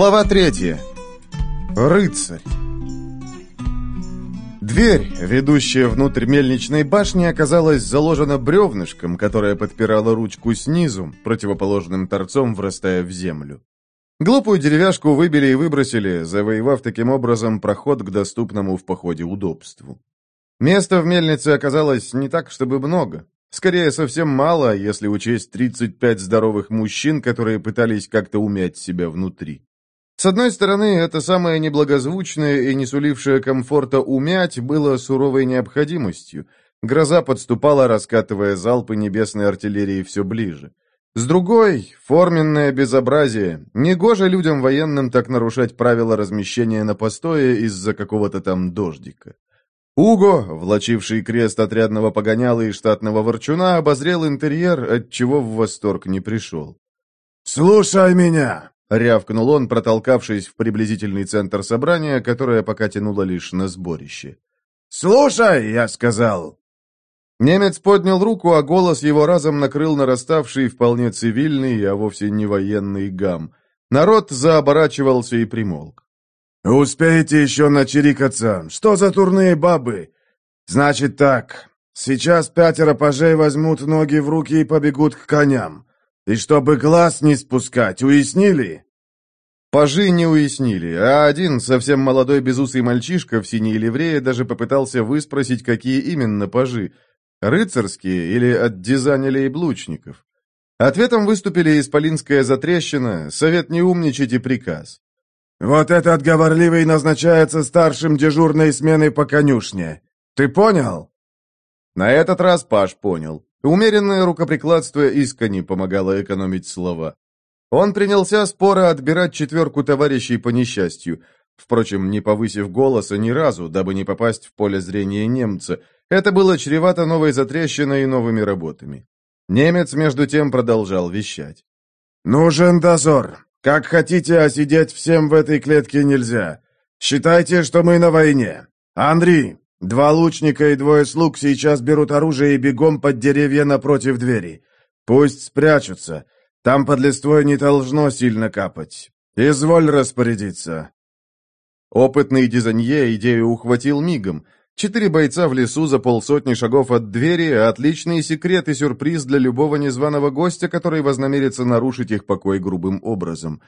Глава третья. Рыцарь. Дверь, ведущая внутрь мельничной башни, оказалась заложена бревнышком, которое подпирало ручку снизу, противоположным торцом врастая в землю. Глупую деревяшку выбили и выбросили, завоевав таким образом проход к доступному в походе удобству. Места в мельнице оказалось не так, чтобы много. Скорее, совсем мало, если учесть 35 здоровых мужчин, которые пытались как-то умять себя внутри. С одной стороны, это самое неблагозвучное и не сулившее комфорта умять было суровой необходимостью. Гроза подступала, раскатывая залпы небесной артиллерии все ближе. С другой, форменное безобразие. Негоже людям военным так нарушать правила размещения на постое из-за какого-то там дождика. Уго, влачивший крест отрядного погоняла и штатного ворчуна, обозрел интерьер, от чего в восторг не пришел. «Слушай меня!» — рявкнул он, протолкавшись в приблизительный центр собрания, которое пока тянуло лишь на сборище. «Слушай!» — я сказал. Немец поднял руку, а голос его разом накрыл нараставший вполне цивильный, а вовсе не военный гам. Народ заоборачивался и примолк. «Успеете еще начерикаться? Что за турные бабы? Значит так, сейчас пятеро пажей возьмут ноги в руки и побегут к коням. И чтобы глаз не спускать, уяснили?» Пажи не уяснили, а один, совсем молодой безусый мальчишка в синей ливрее даже попытался выспросить, какие именно пажи — рыцарские или от дизайнерей блучников. Ответом выступили Исполинская затрещина, совет не умничать и приказ. «Вот этот говорливый назначается старшим дежурной смены по конюшне. Ты понял?» На этот раз Паш понял. Умеренное рукоприкладство искренне помогало экономить слова. Он принялся споро отбирать четверку товарищей по несчастью, впрочем, не повысив голоса ни разу, дабы не попасть в поле зрения немца. Это было чревато новой затрещиной и новыми работами. Немец, между тем, продолжал вещать. «Нужен дозор. Как хотите, а сидеть всем в этой клетке нельзя. Считайте, что мы на войне. Андрей, два лучника и двое слуг сейчас берут оружие и бегом под деревья напротив двери. Пусть спрячутся. Там под листвой не должно сильно капать. Изволь распорядиться». Опытный дизайнье идею ухватил мигом. Четыре бойца в лесу за полсотни шагов от двери — отличный секрет и сюрприз для любого незваного гостя, который вознамерится нарушить их покой грубым образом.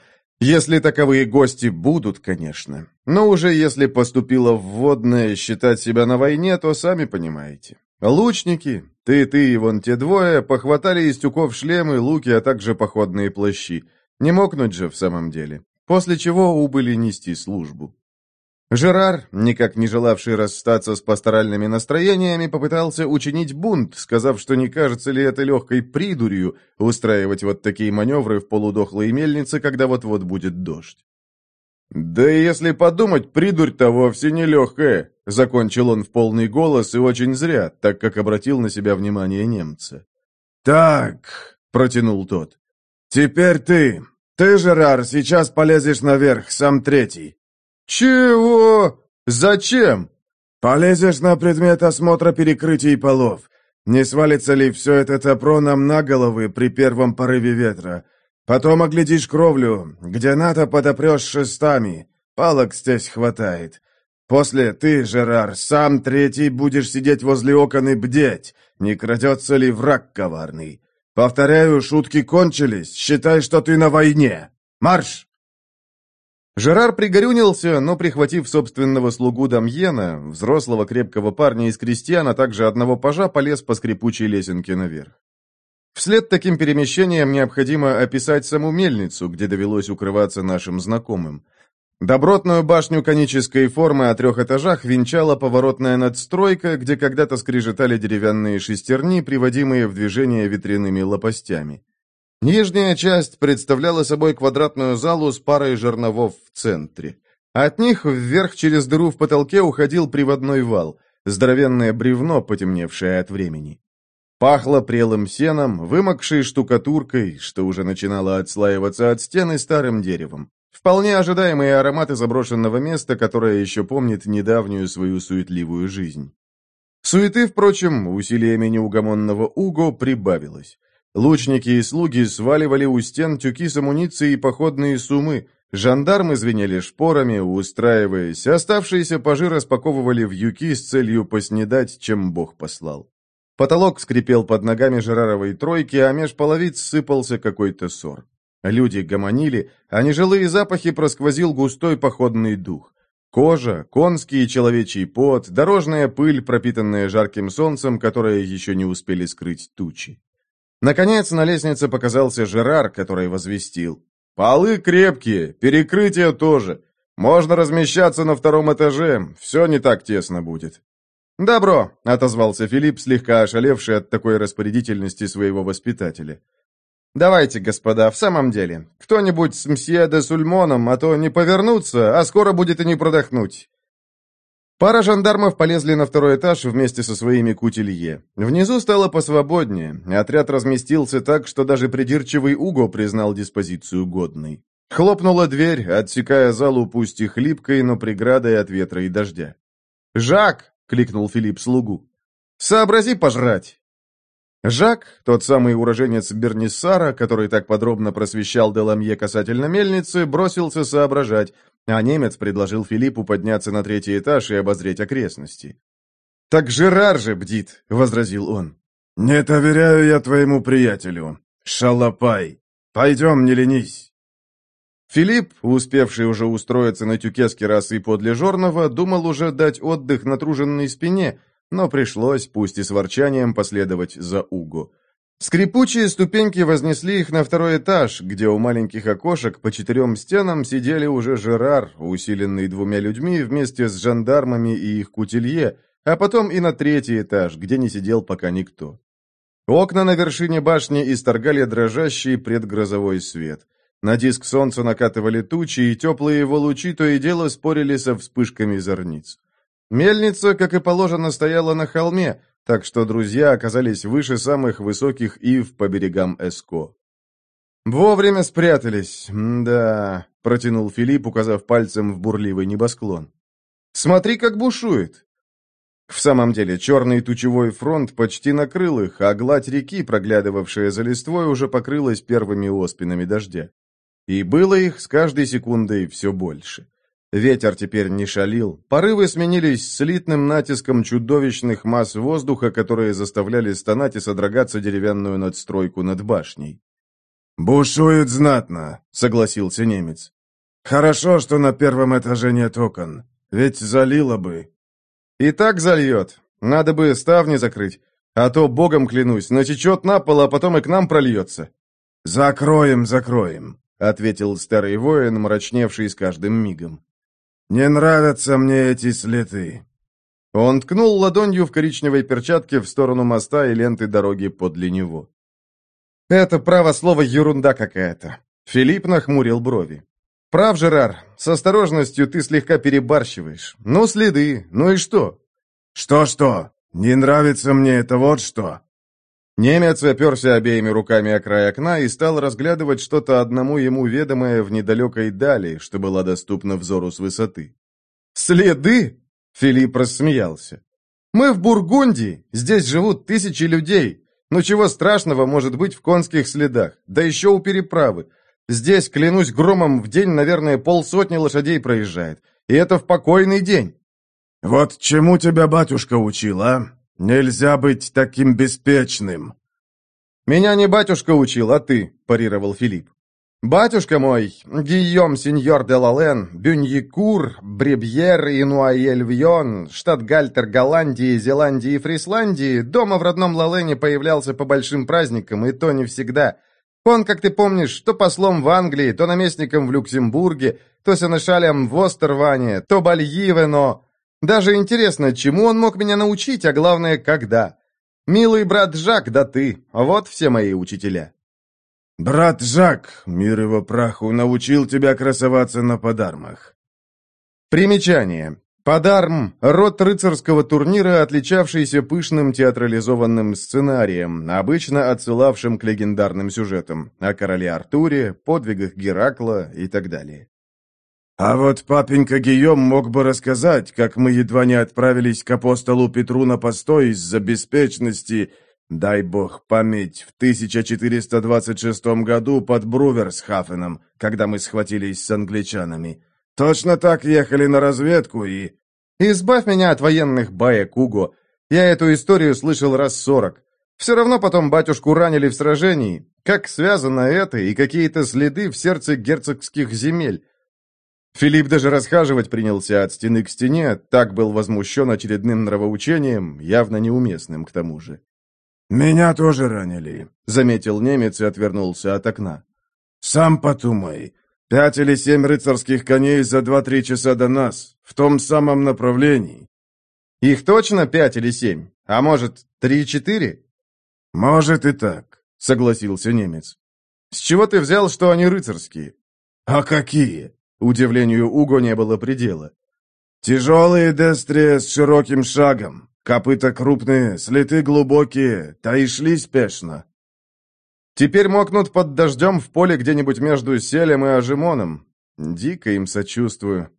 Если таковые гости будут, конечно. Но уже если поступило вводное считать себя на войне, то сами понимаете. Лучники, ты, ты и вон те двое, похватали из тюков шлемы, луки, а также походные плащи. Не мокнуть же в самом деле. После чего убыли нести службу. Жерар, никак не желавший расстаться с пасторальными настроениями, попытался учинить бунт, сказав, что не кажется ли это легкой придурью устраивать вот такие маневры в полудохлой мельнице, когда вот-вот будет дождь. «Да и если подумать, придурь-то вовсе не легкая», — закончил он в полный голос и очень зря, так как обратил на себя внимание немца. «Так», — протянул тот, — «теперь ты. Ты, Жерар, сейчас полезешь наверх, сам третий. «Чего? Зачем?» «Полезешь на предмет осмотра перекрытий полов. Не свалится ли все это топро нам на головы при первом порыве ветра? Потом оглядишь кровлю, где НАТО подопрешь шестами. Палок здесь хватает. После ты, Жерар, сам третий будешь сидеть возле окон и бдеть, не крадется ли враг коварный. Повторяю, шутки кончились, считай, что ты на войне. Марш!» Жерар пригорюнился, но, прихватив собственного слугу Дамьена, взрослого крепкого парня из крестьян, а также одного пажа, полез по скрипучей лесенке наверх. Вслед таким перемещениям необходимо описать саму мельницу, где довелось укрываться нашим знакомым. Добротную башню конической формы о трех этажах венчала поворотная надстройка, где когда-то скрежетали деревянные шестерни, приводимые в движение ветряными лопастями. Нижняя часть представляла собой квадратную залу с парой жерновов в центре. От них вверх через дыру в потолке уходил приводной вал, здоровенное бревно, потемневшее от времени. Пахло прелым сеном, вымокшей штукатуркой, что уже начинало отслаиваться от стены старым деревом. Вполне ожидаемый аромат заброшенного места, которое еще помнит недавнюю свою суетливую жизнь. Суеты, впрочем, усилиями неугомонного Уго прибавилось. Лучники и слуги сваливали у стен тюки с амуницией и походные сумы, Жандармы звенели шпорами, устраиваясь, оставшиеся пажи распаковывали вьюки с целью поснедать, чем Бог послал. Потолок скрипел под ногами Жераровой тройки, а меж половиц сыпался какой-то ссор. Люди гомонили, а нежилые запахи просквозил густой походный дух. Кожа, конский и человечий пот, дорожная пыль, пропитанная жарким солнцем, которое еще не успели скрыть тучи. Наконец на лестнице показался Жерар, который возвестил. «Полы крепкие, перекрытие тоже. Можно размещаться на втором этаже, все не так тесно будет». «Добро», — отозвался Филипп, слегка ошалевший от такой распорядительности своего воспитателя. «Давайте, господа, в самом деле, кто-нибудь с мсье де Сульмоном, а то не повернуться, а скоро будет и не продохнуть». Пара жандармов полезли на второй этаж вместе со своими кутилье. Внизу стало посвободнее. Отряд разместился так, что даже придирчивый Уго признал диспозицию годной. Хлопнула дверь, отсекая залу пусть и хлипкой, но преградой от ветра и дождя. «Жак!» — кликнул Филипп слугу. «Сообрази пожрать!» Жак, тот самый уроженец Берниссара, который так подробно просвещал Деламье касательно мельницы, бросился соображать, а немец предложил Филиппу подняться на третий этаж и обозреть окрестности. «Так Жерар же бдит», — возразил он. «Не доверяю я твоему приятелю. Шалопай. Пойдем, не ленись». Филипп, успевший уже устроиться на тюке с керасой подле Жорнова, думал уже дать отдых натруженной спине — но пришлось, пусть и с ворчанием, последовать за Уго. Скрипучие ступеньки вознесли их на второй этаж, где у маленьких окошек по четырем стенам сидели уже Жерар, усиленный двумя людьми вместе с жандармами и их кутилье, а потом и на третий этаж, где не сидел пока никто. Окна на вершине башни исторгали дрожащий предгрозовой свет. На диск солнца накатывали тучи, и теплые его лучи то и дело спорили со вспышками зорниц. Мельница, как и положено, стояла на холме, так что друзья оказались выше самых высоких ив по берегам Эско. «Вовремя спрятались, да», — протянул Филипп, указав пальцем в бурливый небосклон. «Смотри, как бушует!» В самом деле, черный тучевой фронт почти накрыл их, а гладь реки, проглядывавшая за листвой, уже покрылась первыми оспинами дождя. И было их с каждой секундой все больше. Ветер теперь не шалил. Порывы сменились слитным натиском чудовищных масс воздуха, которые заставляли стонать и содрогаться деревянную надстройку над башней. «Бушует знатно», — согласился немец. «Хорошо, что на первом этаже нет окон, ведь залило бы». «И так зальет. Надо бы ставни закрыть, а то, богом клянусь, натечет на пол, а потом и к нам прольется». «Закроем, закроем», — ответил старый воин, мрачневший с каждым мигом. «Не нравятся мне эти следы». Он ткнул ладонью в коричневой перчатке в сторону моста и ленты дороги подле него. «Это, право слово, ерунда какая-то». Филипп нахмурил брови. «Прав, Жерар, с осторожностью ты слегка перебарщиваешь. Ну, следы, ну и что?» «Что-что? Не нравится мне это вот что!» Немец оперся обеими руками о край окна и стал разглядывать что-то одному ему ведомое в недалекой дали, что было доступно взору с высоты. «Следы?» — Филипп рассмеялся. «Мы в Бургундии, здесь живут тысячи людей. Ну чего страшного может быть в конских следах, да еще у переправы. Здесь, клянусь громом, в день, наверное, полсотни лошадей проезжает. И это в покойный день». «Вот чему тебя батюшка учил, а?» «Нельзя быть таким беспечным!» «Меня не батюшка учил, а ты», – парировал Филипп. «Батюшка мой, Гийом сеньор де Лален, Бюньекур, Бребьер и Нуаэль-Вьон, штат-гальтер Голландии, Зеландии и Фрисландии, дома в родном Лалене появлялся по большим праздникам, и то не всегда. Он, как ты помнишь, то послом в Англии, то наместником в Люксембурге, то сенешалем в Остерване, то Бальивено, даже интересно, чему он мог меня научить, а главное, когда. Милый брат Жак, да ты, вот все мои учителя. Брат Жак, мир его праху, научил тебя красоваться на подармах. Примечание. Подарм – род рыцарского турнира, отличавшийся пышным театрализованным сценарием, обычно отсылавшим к легендарным сюжетам о короле Артуре, подвигах Геракла и так далее. А вот папенька Гийом мог бы рассказать, как мы едва не отправились к апостолу Петру на постой из-за беспечности, дай бог память, в 1426 году под Бруверсхафеном, когда мы схватились с англичанами. Точно так ехали на разведку и...» «Избавь меня от военных баек, Уго. Я эту историю слышал раз сорок. Все равно потом батюшку ранили в сражении. Как связано это и какие-то следы в сердце герцогских земель? Филипп даже расхаживать принялся от стены к стене, так был возмущен очередным нравоучением, явно неуместным к тому же. «Меня тоже ранили», — заметил немец и отвернулся от окна. «Сам подумай. Пять или семь рыцарских коней за два-три часа до нас, в том самом направлении». «Их точно пять или семь? А может, три-четыре?» «Может и так», — согласился немец. «С чего ты взял, что они рыцарские?» «А какие?» Удивлению Уго не было предела. «Тяжелые дестрия с широким шагом, копыта крупные, слеты глубокие, та и шли спешно». «Теперь мокнут под дождем в поле где-нибудь между Селем и Ажимоном. Дико им сочувствую».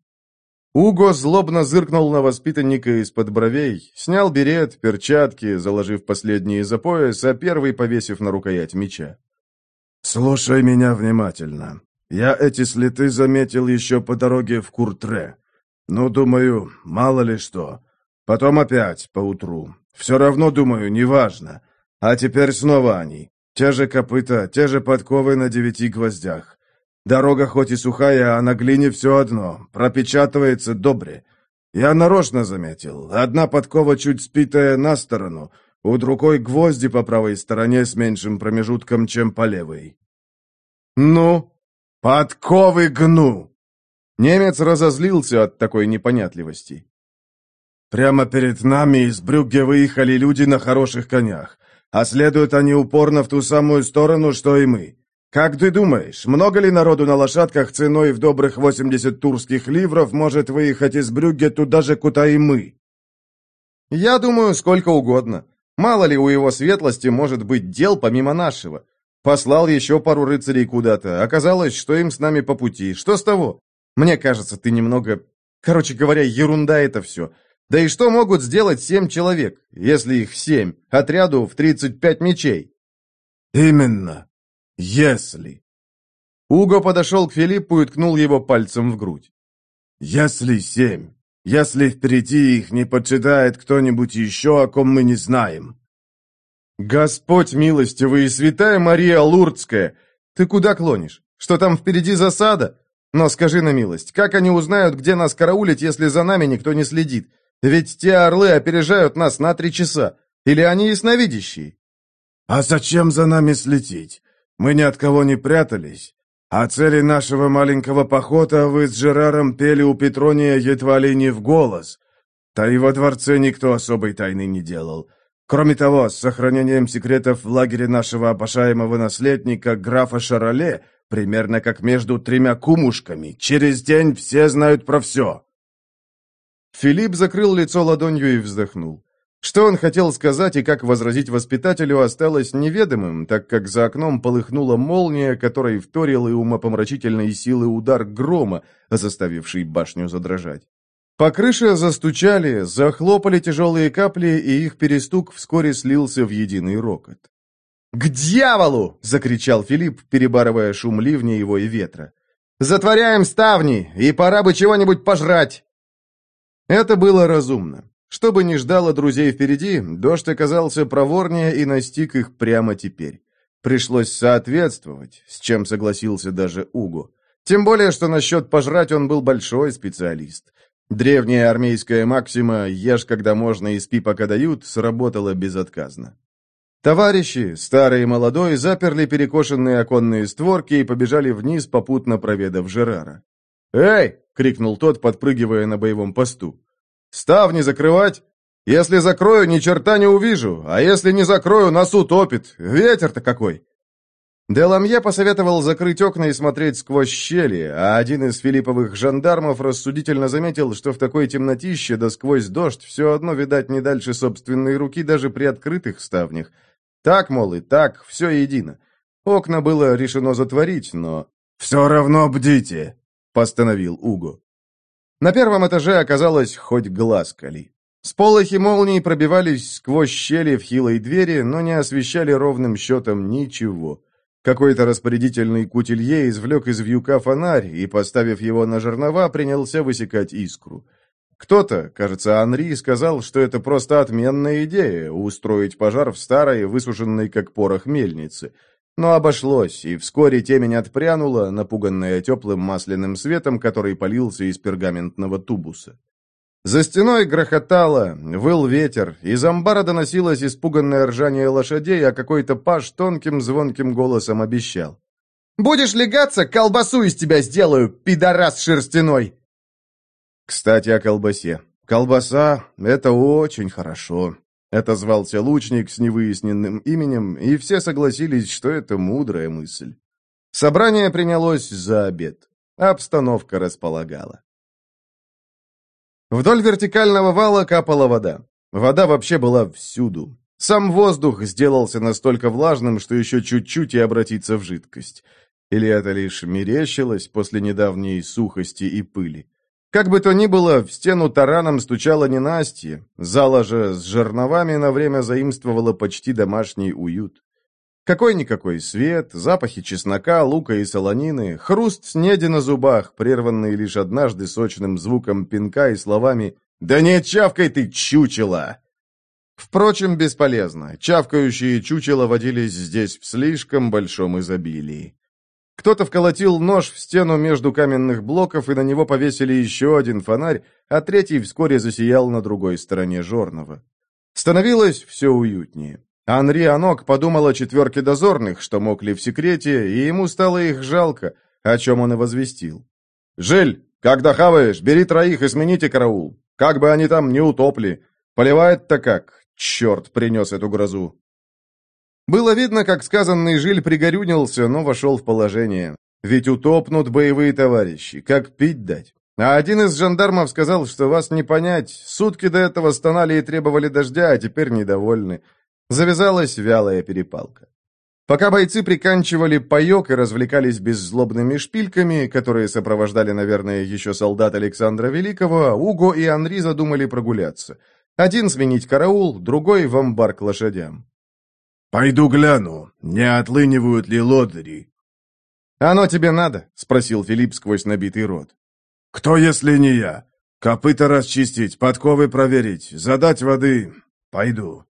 Уго злобно зыркнул на воспитанника из-под бровей, снял берет, перчатки, заложив последние за пояс, а первый повесив на рукоять меча. «Слушай меня внимательно. Я эти следы заметил еще по дороге в Куртре. Ну, думаю, мало ли что. Потом опять, поутру. Все равно, думаю, неважно. А теперь снова они. Те же копыта, те же подковы на девяти гвоздях. Дорога хоть и сухая, а на глине все одно. Пропечатывается добре. Я нарочно заметил. Одна подкова чуть спитая на сторону, у другой гвозди по правой стороне с меньшим промежутком, чем по левой. «Ну?» «Подковы гну!» Немец разозлился от такой непонятливости. «Прямо перед нами из Брюгге выехали люди на хороших конях, а следуют они упорно в ту самую сторону, что и мы. Как ты думаешь, много ли народу на лошадках ценой в добрых 80 турских ливров может выехать из Брюгге туда же, куда и мы?» «Я думаю, сколько угодно. Мало ли у его светлости может быть дел помимо нашего. Послал еще пару рыцарей куда-то. Оказалось, что им с нами по пути. Что с того? Мне кажется, ты немного... Короче говоря, ерунда это все. Да и что могут сделать семь человек, если их семь, отряду в тридцать пять мечей? Именно. Если. Уго подошел к Филиппу и ткнул его пальцем в грудь. Если семь. Если впереди их не почитает кто-нибудь еще, о ком мы не знаем. «Господь милостивый и святая Мария Лурдская! Ты куда клонишь? Что там впереди засада? Но скажи на милость, как они узнают, где нас караулить, если за нами никто не следит? Ведь те орлы опережают нас на три часа. Или они ясновидящие?» «А зачем за нами следить? Мы ни от кого не прятались. А цели нашего маленького похода вы с Жераром пели у Петрония едва ли не в голос. Да и во дворце никто особой тайны не делал. Кроме того, с сохранением секретов в лагере нашего обожаемого наследника, графа Шароле, примерно как между тремя кумушками, через день все знают про все». Филипп закрыл лицо ладонью и вздохнул. Что он хотел сказать и как возразить воспитателю осталось неведомым, так как за окном полыхнула молния, которой вторил и умопомрачительной силы удар грома, заставивший башню задрожать. По крыше застучали, захлопали тяжелые капли, и их перестук вскоре слился в единый рокот. «К дьяволу!» — закричал Филипп, перебарывая шум ливня его и ветра. «Затворяем ставни, и пора бы чего-нибудь пожрать!» Это было разумно. Что бы ни ждало друзей впереди, дождь оказался проворнее и настиг их прямо теперь. Пришлось соответствовать, с чем согласился даже Уго. Тем более, что насчет пожрать он был большой специалист. Древняя армейская максима «ешь, когда можно, и спи, пока дают» сработала безотказно. Товарищи, старый и молодой, заперли перекошенные оконные створки и побежали вниз, попутно проведав Жерара. «Эй!» — крикнул тот, подпрыгивая на боевом посту. «Ставни закрывать? Если закрою, ни черта не увижу, а если не закрою, нас утопит. Ветер-то какой!» Деламье посоветовал закрыть окна и смотреть сквозь щели, а один из филипповых жандармов рассудительно заметил, что в такой темнотище да сквозь дождь все одно видать не дальше собственной руки даже при открытых ставнях. Так, мол, и так, все едино. Окна было решено затворить, но... «Все равно бдите», — постановил Уго. На первом этаже оказалось хоть глаз кали. Сполохи молний пробивались сквозь щели в хилой двери, но не освещали ровным счетом ничего. Какой-то распорядительный кутилье извлек из вьюка фонарь и, поставив его на жернова, принялся высекать искру. Кто-то, кажется, Анри, сказал, что это просто отменная идея — устроить пожар в старой, высушенной как порох мельнице. Но обошлось, и вскоре темень отпрянула, напуганная теплым масляным светом, который полился из пергаментного тубуса. За стеной грохотало, выл ветер, из амбара доносилось испуганное ржание лошадей, а какой-то паж тонким звонким голосом обещал. «Будешь легаться, колбасу из тебя сделаю, пидорас шерстяной!» Кстати, о колбасе. Колбаса — это очень хорошо. Это звался лучник с невыясненным именем, и все согласились, что это мудрая мысль. Собрание принялось за обед. Обстановка располагала. Вдоль вертикального вала капала вода. Вода вообще была всюду. Сам воздух сделался настолько влажным, что еще чуть-чуть и обратится в жидкость. Или это лишь мерещилось после недавней сухости и пыли. Как бы то ни было, в стену тараном стучало ненастье, зала же с жерновами на время заимствовала почти домашний уют. Какой-никакой свет, запахи чеснока, лука и солонины, хруст снеди на зубах, прерванный лишь однажды сочным звуком пинка и словами «Да не чавкай ты, чучело!» Впрочем, бесполезно. Чавкающие чучела водились здесь в слишком большом изобилии. Кто-то вколотил нож в стену между каменных блоков, и на него повесили еще один фонарь, а третий вскоре засиял на другой стороне жорного. Становилось все уютнее. Анри Анок подумал о четверке дозорных, что мокли в секрете, и ему стало их жалко, о чем он и возвестил. «Жиль, когда хаваешь, бери троих и смените караул. Как бы они там не утопли. Поливает-то как. Черт принес эту грозу». Было видно, как сказанный Жиль пригорюнился, но вошел в положение. Ведь утопнут боевые товарищи, как пить дать. А один из жандармов сказал, что вас не понять. Сутки до этого стонали и требовали дождя, а теперь недовольны. Завязалась вялая перепалка. Пока бойцы приканчивали паек и развлекались беззлобными шпильками, которые сопровождали, наверное, еще солдат Александра Великого, Уго и Анри задумали прогуляться. Один сменить караул, другой в амбар к лошадям. «Пойду гляну, не отлынивают ли лодыри?» «Оно тебе надо?» — спросил Филипп сквозь набитый рот. «Кто, если не я? Копыта расчистить, подковы проверить, задать воды. Пойду».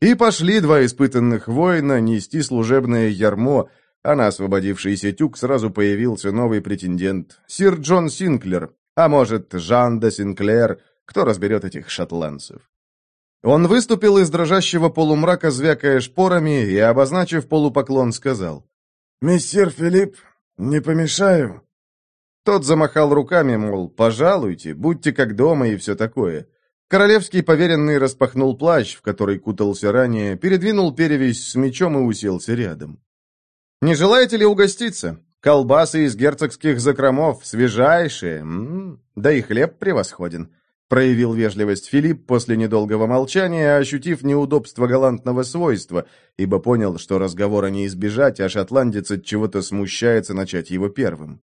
И пошли два испытанных воина нести служебное ярмо, а на освободившийся тюк сразу появился новый претендент, сир Джон Синклер, а может, Жан де Синклер, кто разберет этих шотландцев. Он выступил из дрожащего полумрака, звякая шпорами, и, обозначив полупоклон, сказал. «Мессир Филипп, не помешаю?» Тот замахал руками, мол, «пожалуйте, будьте как дома» и все такое. Королевский поверенный распахнул плащ, в который кутался ранее, передвинул перевязь с мечом и уселся рядом. «Не желаете ли угоститься? Колбасы из герцогских закромов, свежайшие, М -м -м, да и хлеб превосходен», проявил вежливость Филипп после недолгого молчания, ощутив неудобство галантного свойства, ибо понял, что разговора не избежать, а шотландец от чего-то смущается начать его первым.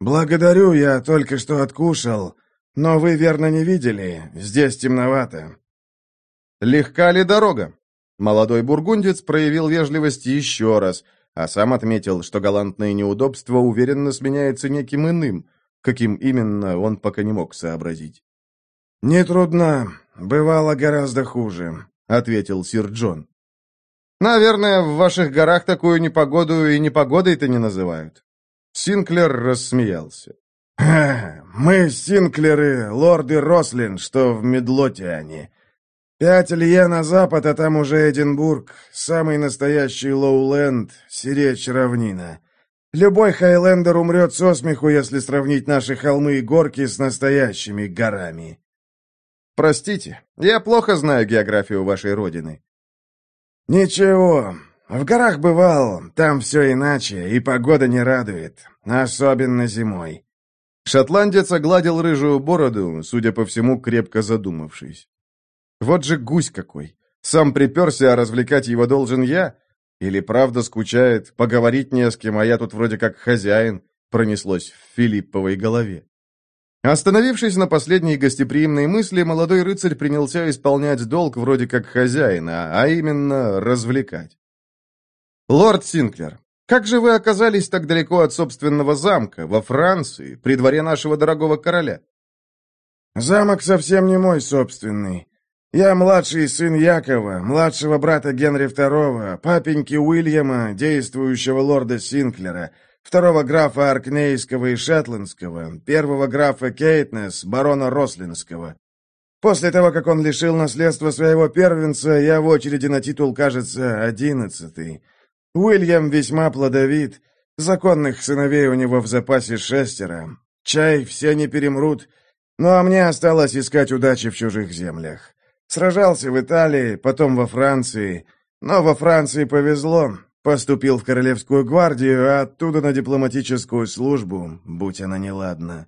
«Благодарю, я только что откушал», «Но вы, верно, не видели? Здесь темновато». «Легка ли дорога?» Молодой бургундец проявил вежливость еще раз, а сам отметил, что галантное неудобство уверенно сменяется неким иным, каким именно он пока не мог сообразить. «Не трудно. Бывало гораздо хуже», — ответил сир Джон. «Наверное, в ваших горах такую непогоду и непогодой-то не называют». Синклер рассмеялся. «Мы Синклеры, лорды Рослин, что в Медлотиане. Пять лье на запад, а там уже Эдинбург, самый настоящий Лоуленд, сиречь равнина. Любой хайлендер умрет со смеху, если сравнить наши холмы и горки с настоящими горами». «Простите, я плохо знаю географию вашей родины». «Ничего, в горах бывал, там все иначе, и погода не радует, особенно зимой». Шотландец огладил рыжую бороду, судя по всему, крепко задумавшись. Вот же гусь какой! Сам приперся, а развлекать его должен я? Или правда скучает, поговорить не с кем, а я тут вроде как хозяин, пронеслось в Филипповой голове. Остановившись на последней гостеприимной мысли, молодой рыцарь принялся исполнять долг вроде как хозяина, а именно развлекать. «Лорд Синклер, как же вы оказались так далеко от собственного замка, во Франции, при дворе нашего дорогого короля?» «Замок совсем не мой собственный. Я младший сын Якова, младшего брата Генри II, папеньки Уильяма, действующего лорда Синклера, второго графа Аркнейского и Шетландского, первого графа Кейтнес, барона Рослинского. После того, как он лишил наследства своего первенца, я в очереди на титул, кажется, одиннадцатый. Уильям весьма плодовит, законных сыновей у него в запасе шестеро. Чай все не перемрут, ну а мне осталось искать удачи в чужих землях. Сражался в Италии, потом во Франции. Но во Франции повезло. Поступил в Королевскую гвардию, а оттуда на дипломатическую службу, будь она неладна.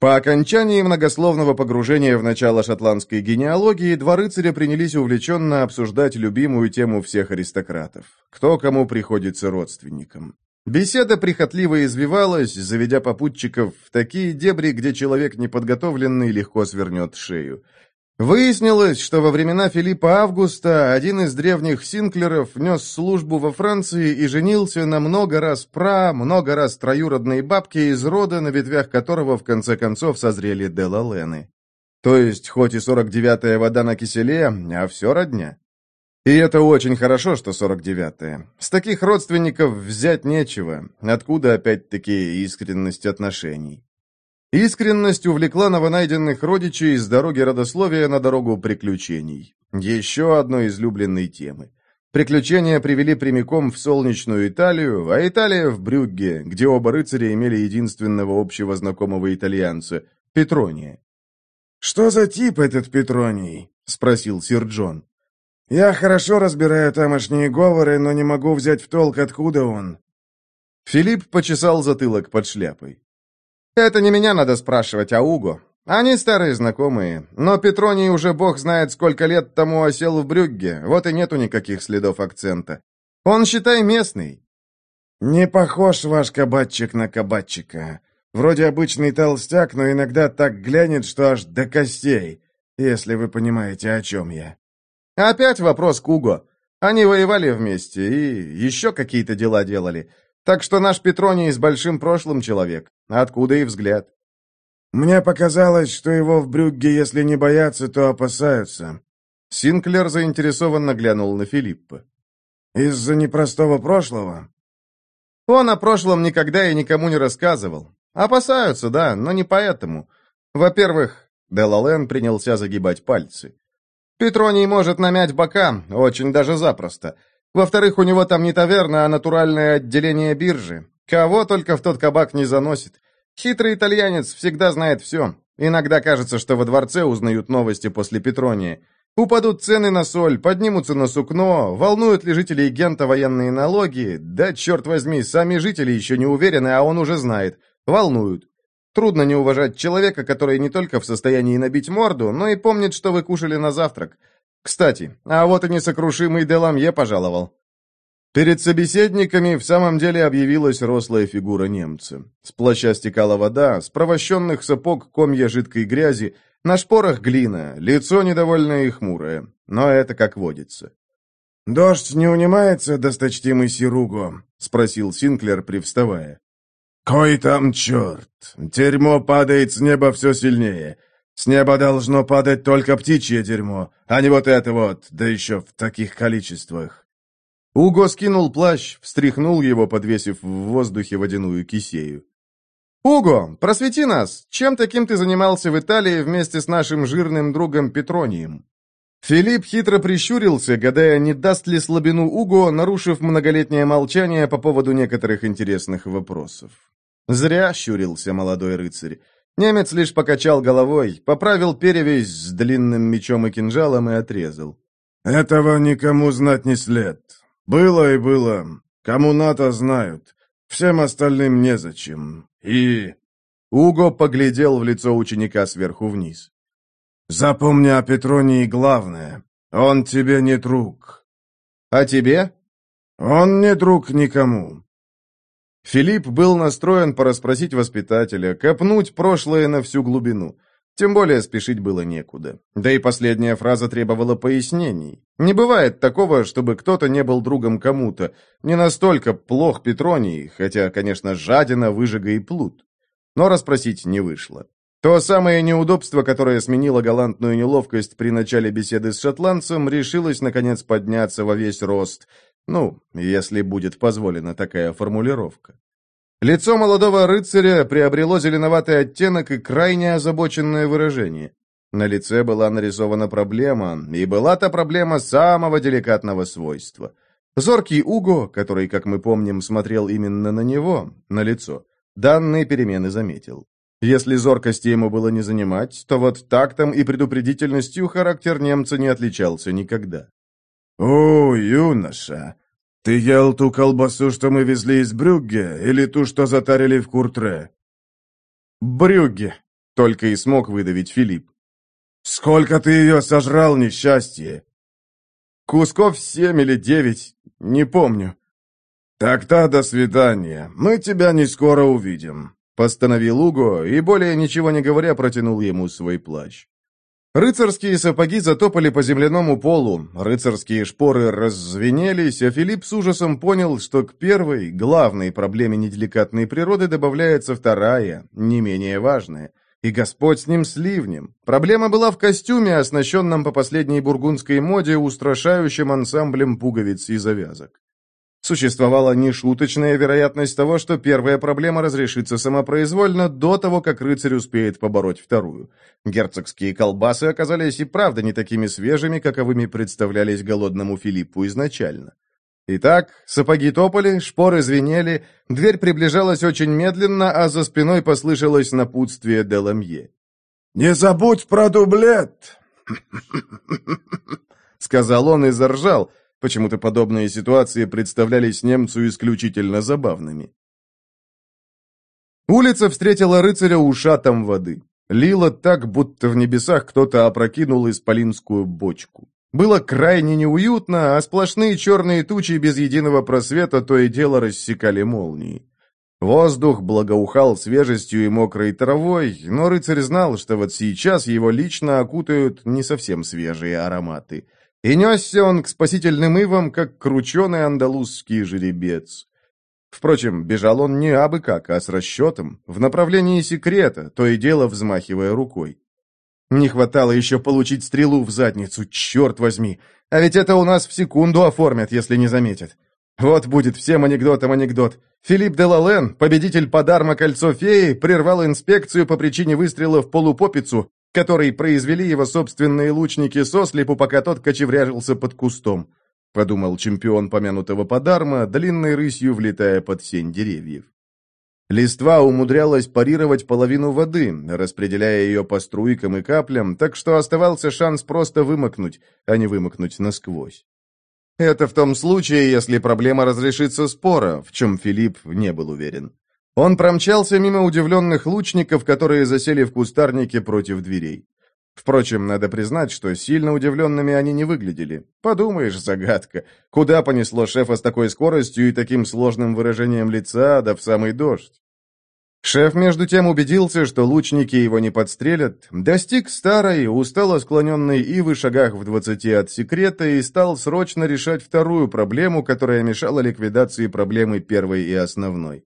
По окончании многословного погружения в начало шотландской генеалогии, два рыцаря принялись увлеченно обсуждать любимую тему всех аристократов. Кто кому приходится родственником. Беседа прихотливо извивалась, заведя попутчиков в такие дебри, где человек неподготовленный легко свернет шею. Выяснилось, что во времена Филиппа Августа один из древних синклеров нес службу во Франции и женился на много раз пра, много раз троюродной бабке из рода, на ветвях которого в конце концов созрели Делалены. То есть, хоть и 49-я вода на киселе, а все родня. И это очень хорошо, что 49-е. С таких родственников взять нечего. Откуда опять-таки искренность отношений? Искренность увлекла новонайденных родичей с дороги родословия на дорогу приключений. Еще одной излюбленной темы. Приключения привели прямиком в солнечную Италию, а Италия в Брюгге, где оба рыцаря имели единственного общего знакомого итальянца – Петрония. «Что за тип этот Петроний?» – спросил сир Джон. «Я хорошо разбираю тамошние говоры, но не могу взять в толк, откуда он». Филипп почесал затылок под шляпой. «Это не меня надо спрашивать, а Уго. Они старые знакомые, но Петроний уже бог знает сколько лет тому осел в Брюгге, вот и нету никаких следов акцента. Он, считай, местный». «Не похож ваш кабачик на кабачика. Вроде обычный толстяк, но иногда так глянет, что аж до костей, если вы понимаете, о чем я». Опять вопрос к Уго. Они воевали вместе и еще какие-то дела делали. Так что наш Петроний с большим прошлым человек. Откуда и взгляд. Мне показалось, что его в Брюгге, если не боятся, то опасаются. Синклер заинтересованно глянул на Филиппа. Из-за непростого прошлого? Он о прошлом никогда и никому не рассказывал. Опасаются, да, но не поэтому. Во-первых, Делален принялся загибать пальцы. Петроний может намять бока, очень даже запросто. Во-вторых, у него там не таверна, а натуральное отделение биржи. Кого только в тот кабак не заносит. Хитрый итальянец всегда знает все. Иногда кажется, что во дворце узнают новости после Петрония. Упадут цены на соль, поднимутся на сукно, волнуют ли жителей Гента военные налоги. Да, черт возьми, сами жители еще не уверены, а он уже знает. Волнуют. Трудно не уважать человека, который не только в состоянии набить морду, но и помнит, что вы кушали на завтрак. Кстати, а вот и несокрушимый Деламье пожаловал. Перед собеседниками в самом деле объявилась рослая фигура немца. С плаща стекала вода, с провощенных сапог комья жидкой грязи, на шпорах глина, лицо недовольное и хмурое. Но это как водится. «Дождь не унимается, досточтимый Сируго?» — спросил Синклер, привставая. «Кой там черт! Дерьмо падает с неба все сильнее. С неба должно падать только птичье дерьмо, а не вот это вот, да еще в таких количествах». Уго скинул плащ, встряхнул его, подвесив в воздухе водяную кисею. «Уго, просвети нас! Чем таким ты занимался в Италии вместе с нашим жирным другом Петронием?» Филипп хитро прищурился, гадая, не даст ли слабину Уго, нарушив многолетнее молчание по поводу некоторых интересных вопросов. Зря щурился молодой рыцарь. Немец лишь покачал головой, поправил перевязь с длинным мечом и кинжалом и отрезал. «Этого никому знать не след. Было и было. Кому надо, знают. Всем остальным незачем. И...» Уго поглядел в лицо ученика сверху вниз. «Запомни о Петронии главное. Он тебе не друг». «А тебе?» «Он не друг никому. Филипп был настроен порасспросить воспитателя, копнуть прошлое на всю глубину. Тем более спешить было некуда. Да и последняя фраза требовала пояснений. Не бывает такого, чтобы кто-то не был другом кому-то. Не настолько плох Петроний, хотя, конечно, жадина, выжига и плут. Но расспросить не вышло. То самое неудобство, которое сменило галантную неловкость при начале беседы с шотландцем, решилось, наконец, подняться во весь рост. Ну, если будет позволена такая формулировка. Лицо молодого рыцаря приобрело зеленоватый оттенок и крайне озабоченное выражение. На лице была нарисована проблема, и была та проблема самого деликатного свойства. Зоркий Уго, который, как мы помним, смотрел именно на него, на лицо, данные перемены заметил. Если зоркости ему было не занимать, то вот тактом и предупредительностью характер немца не отличался никогда. «О, юноша, ты ел ту колбасу, что мы везли из Брюгге, или ту, что затарили в Куртре?» «Брюгге», — только и смог выдавить Филипп. «Сколько ты ее сожрал, несчастье?» «Кусков семь или девять, не помню». «Так-то до свидания, мы тебя не скоро увидим». Постановил Уго и, более ничего не говоря, протянул ему свой плащ. Рыцарские сапоги затопали по земляному полу, рыцарские шпоры раззвенелись, а Филипп с ужасом понял, что к первой, главной проблеме неделикатной природы добавляется вторая, не менее важная. И Господь с ним сливнем. Проблема была в костюме, оснащенном по последней бургундской моде устрашающим ансамблем пуговиц и завязок. Существовала нешуточная вероятность того, что первая проблема разрешится самопроизвольно до того, как рыцарь успеет побороть вторую. Герцогские колбасы оказались и правда не такими свежими, каковыми представлялись голодному Филиппу изначально. Итак, сапоги топали, шпоры звенели, дверь приближалась очень медленно, а за спиной послышалось напутствие Деламье. «Не забудь про дублет!» Сказал он и заржал, Почему-то подобные ситуации представлялись немцу исключительно забавными. Улица встретила рыцаря ушатом воды. Лило так, будто в небесах кто-то опрокинул исполинскую бочку. Было крайне неуютно, а сплошные черные тучи без единого просвета то и дело рассекали молнии. Воздух благоухал свежестью и мокрой травой, но рыцарь знал, что вот сейчас его лично окутают не совсем свежие ароматы – и несся он к спасительным ивам, как крученый андалузский жеребец. Впрочем, бежал он не абы как, а с расчетом, в направлении секрета, то и дело взмахивая рукой. Не хватало еще получить стрелу в задницу, черт возьми. А ведь это у нас в секунду оформят, если не заметят. Вот будет всем анекдотом анекдот. Филипп де Лален, победитель подарма «Кольцо феи», прервал инспекцию по причине выстрела в полупопицу, который произвели его собственные лучники сослепу, пока тот кочевряжился под кустом», — подумал чемпион помянутого подарма, длинной рысью влетая под сень деревьев. Листва умудрялась парировать половину воды, распределяя ее по струйкам и каплям, так что оставался шанс просто вымокнуть, а не вымокнуть насквозь. Это в том случае, если проблема разрешится спора, в чем Филипп не был уверен. Он промчался мимо удивленных лучников, которые засели в кустарнике против дверей. Впрочем, надо признать, что сильно удивленными они не выглядели. Подумаешь, загадка. Куда понесло шефа с такой скоростью и таким сложным выражением лица, да в самый дождь? Шеф, между тем, убедился, что лучники его не подстрелят, достиг старой, устало склоненной ивы шагах в двадцати от секрета и стал срочно решать вторую проблему, которая мешала ликвидации проблемы первой и основной.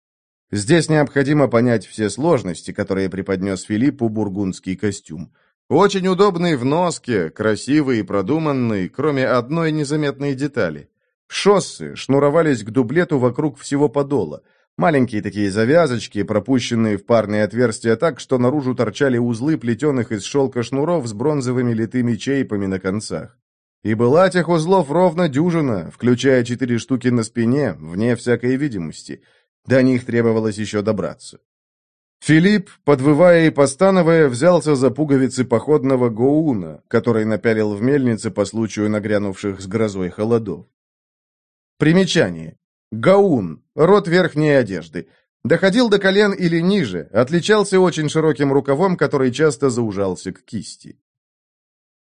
Здесь необходимо понять все сложности, которые преподнес Филиппу бургундский костюм. Очень удобный в носке, красивый и продуманный, кроме одной незаметной детали. Шоссы шнуровались к дублету вокруг всего подола. Маленькие такие завязочки, пропущенные в парные отверстия так, что наружу торчали узлы плетеных из шелка шнуров с бронзовыми литыми чейпами на концах. И была тех узлов ровно дюжина, включая четыре штуки на спине, вне всякой видимости – до них требовалось еще добраться. Филипп, подвывая и постановая, взялся за пуговицы походного гоуна, который напялил в мельнице по случаю нагрянувших с грозой холодов. Примечание. Гаун – рот верхней одежды. Доходил до колен или ниже, отличался очень широким рукавом, который часто заужался к кисти.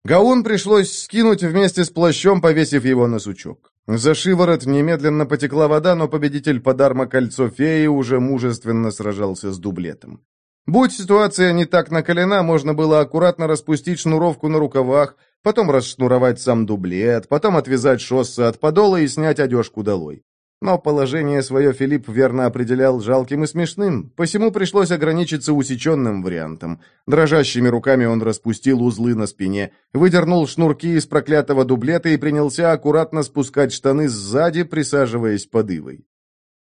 Гаун пришлось скинуть вместе с плащом, повесив его на сучок. За шиворот немедленно потекла вода, но победитель подарма кольцо феи уже мужественно сражался с дублетом. Будь ситуация не так накалена, можно было аккуратно распустить шнуровку на рукавах, потом расшнуровать сам дублет, потом отвязать шоссе от подола и снять одежку долой. Но положение свое Филипп верно определял жалким и смешным, посему пришлось ограничиться усеченным вариантом. Дрожащими руками он распустил узлы на спине, выдернул шнурки из проклятого дублета и принялся аккуратно спускать штаны сзади, присаживаясь под ивой.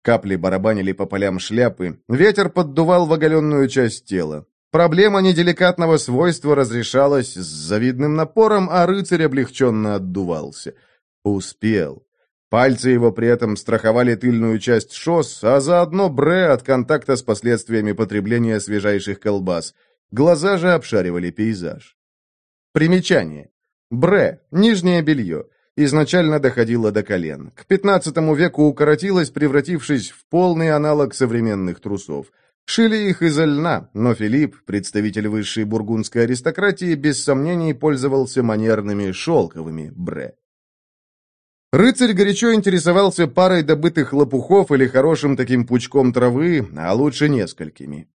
Капли барабанили по полям шляпы, ветер поддувал в оголенную часть тела. Проблема неделикатного свойства разрешалась с завидным напором, а рыцарь облегченно отдувался. Успел. Пальцы его при этом страховали тыльную часть шосс, а заодно Бре от контакта с последствиями потребления свежайших колбас. Глаза же обшаривали пейзаж. Примечание. Бре – нижнее белье. Изначально доходило до колен. К XV веку укоротилось, превратившись в полный аналог современных трусов. Шили их из льна, но Филипп, представитель высшей бургундской аристократии, без сомнений пользовался манерными шелковыми бре. Рыцарь горячо интересовался парой добытых лопухов или хорошим таким пучком травы, а лучше несколькими.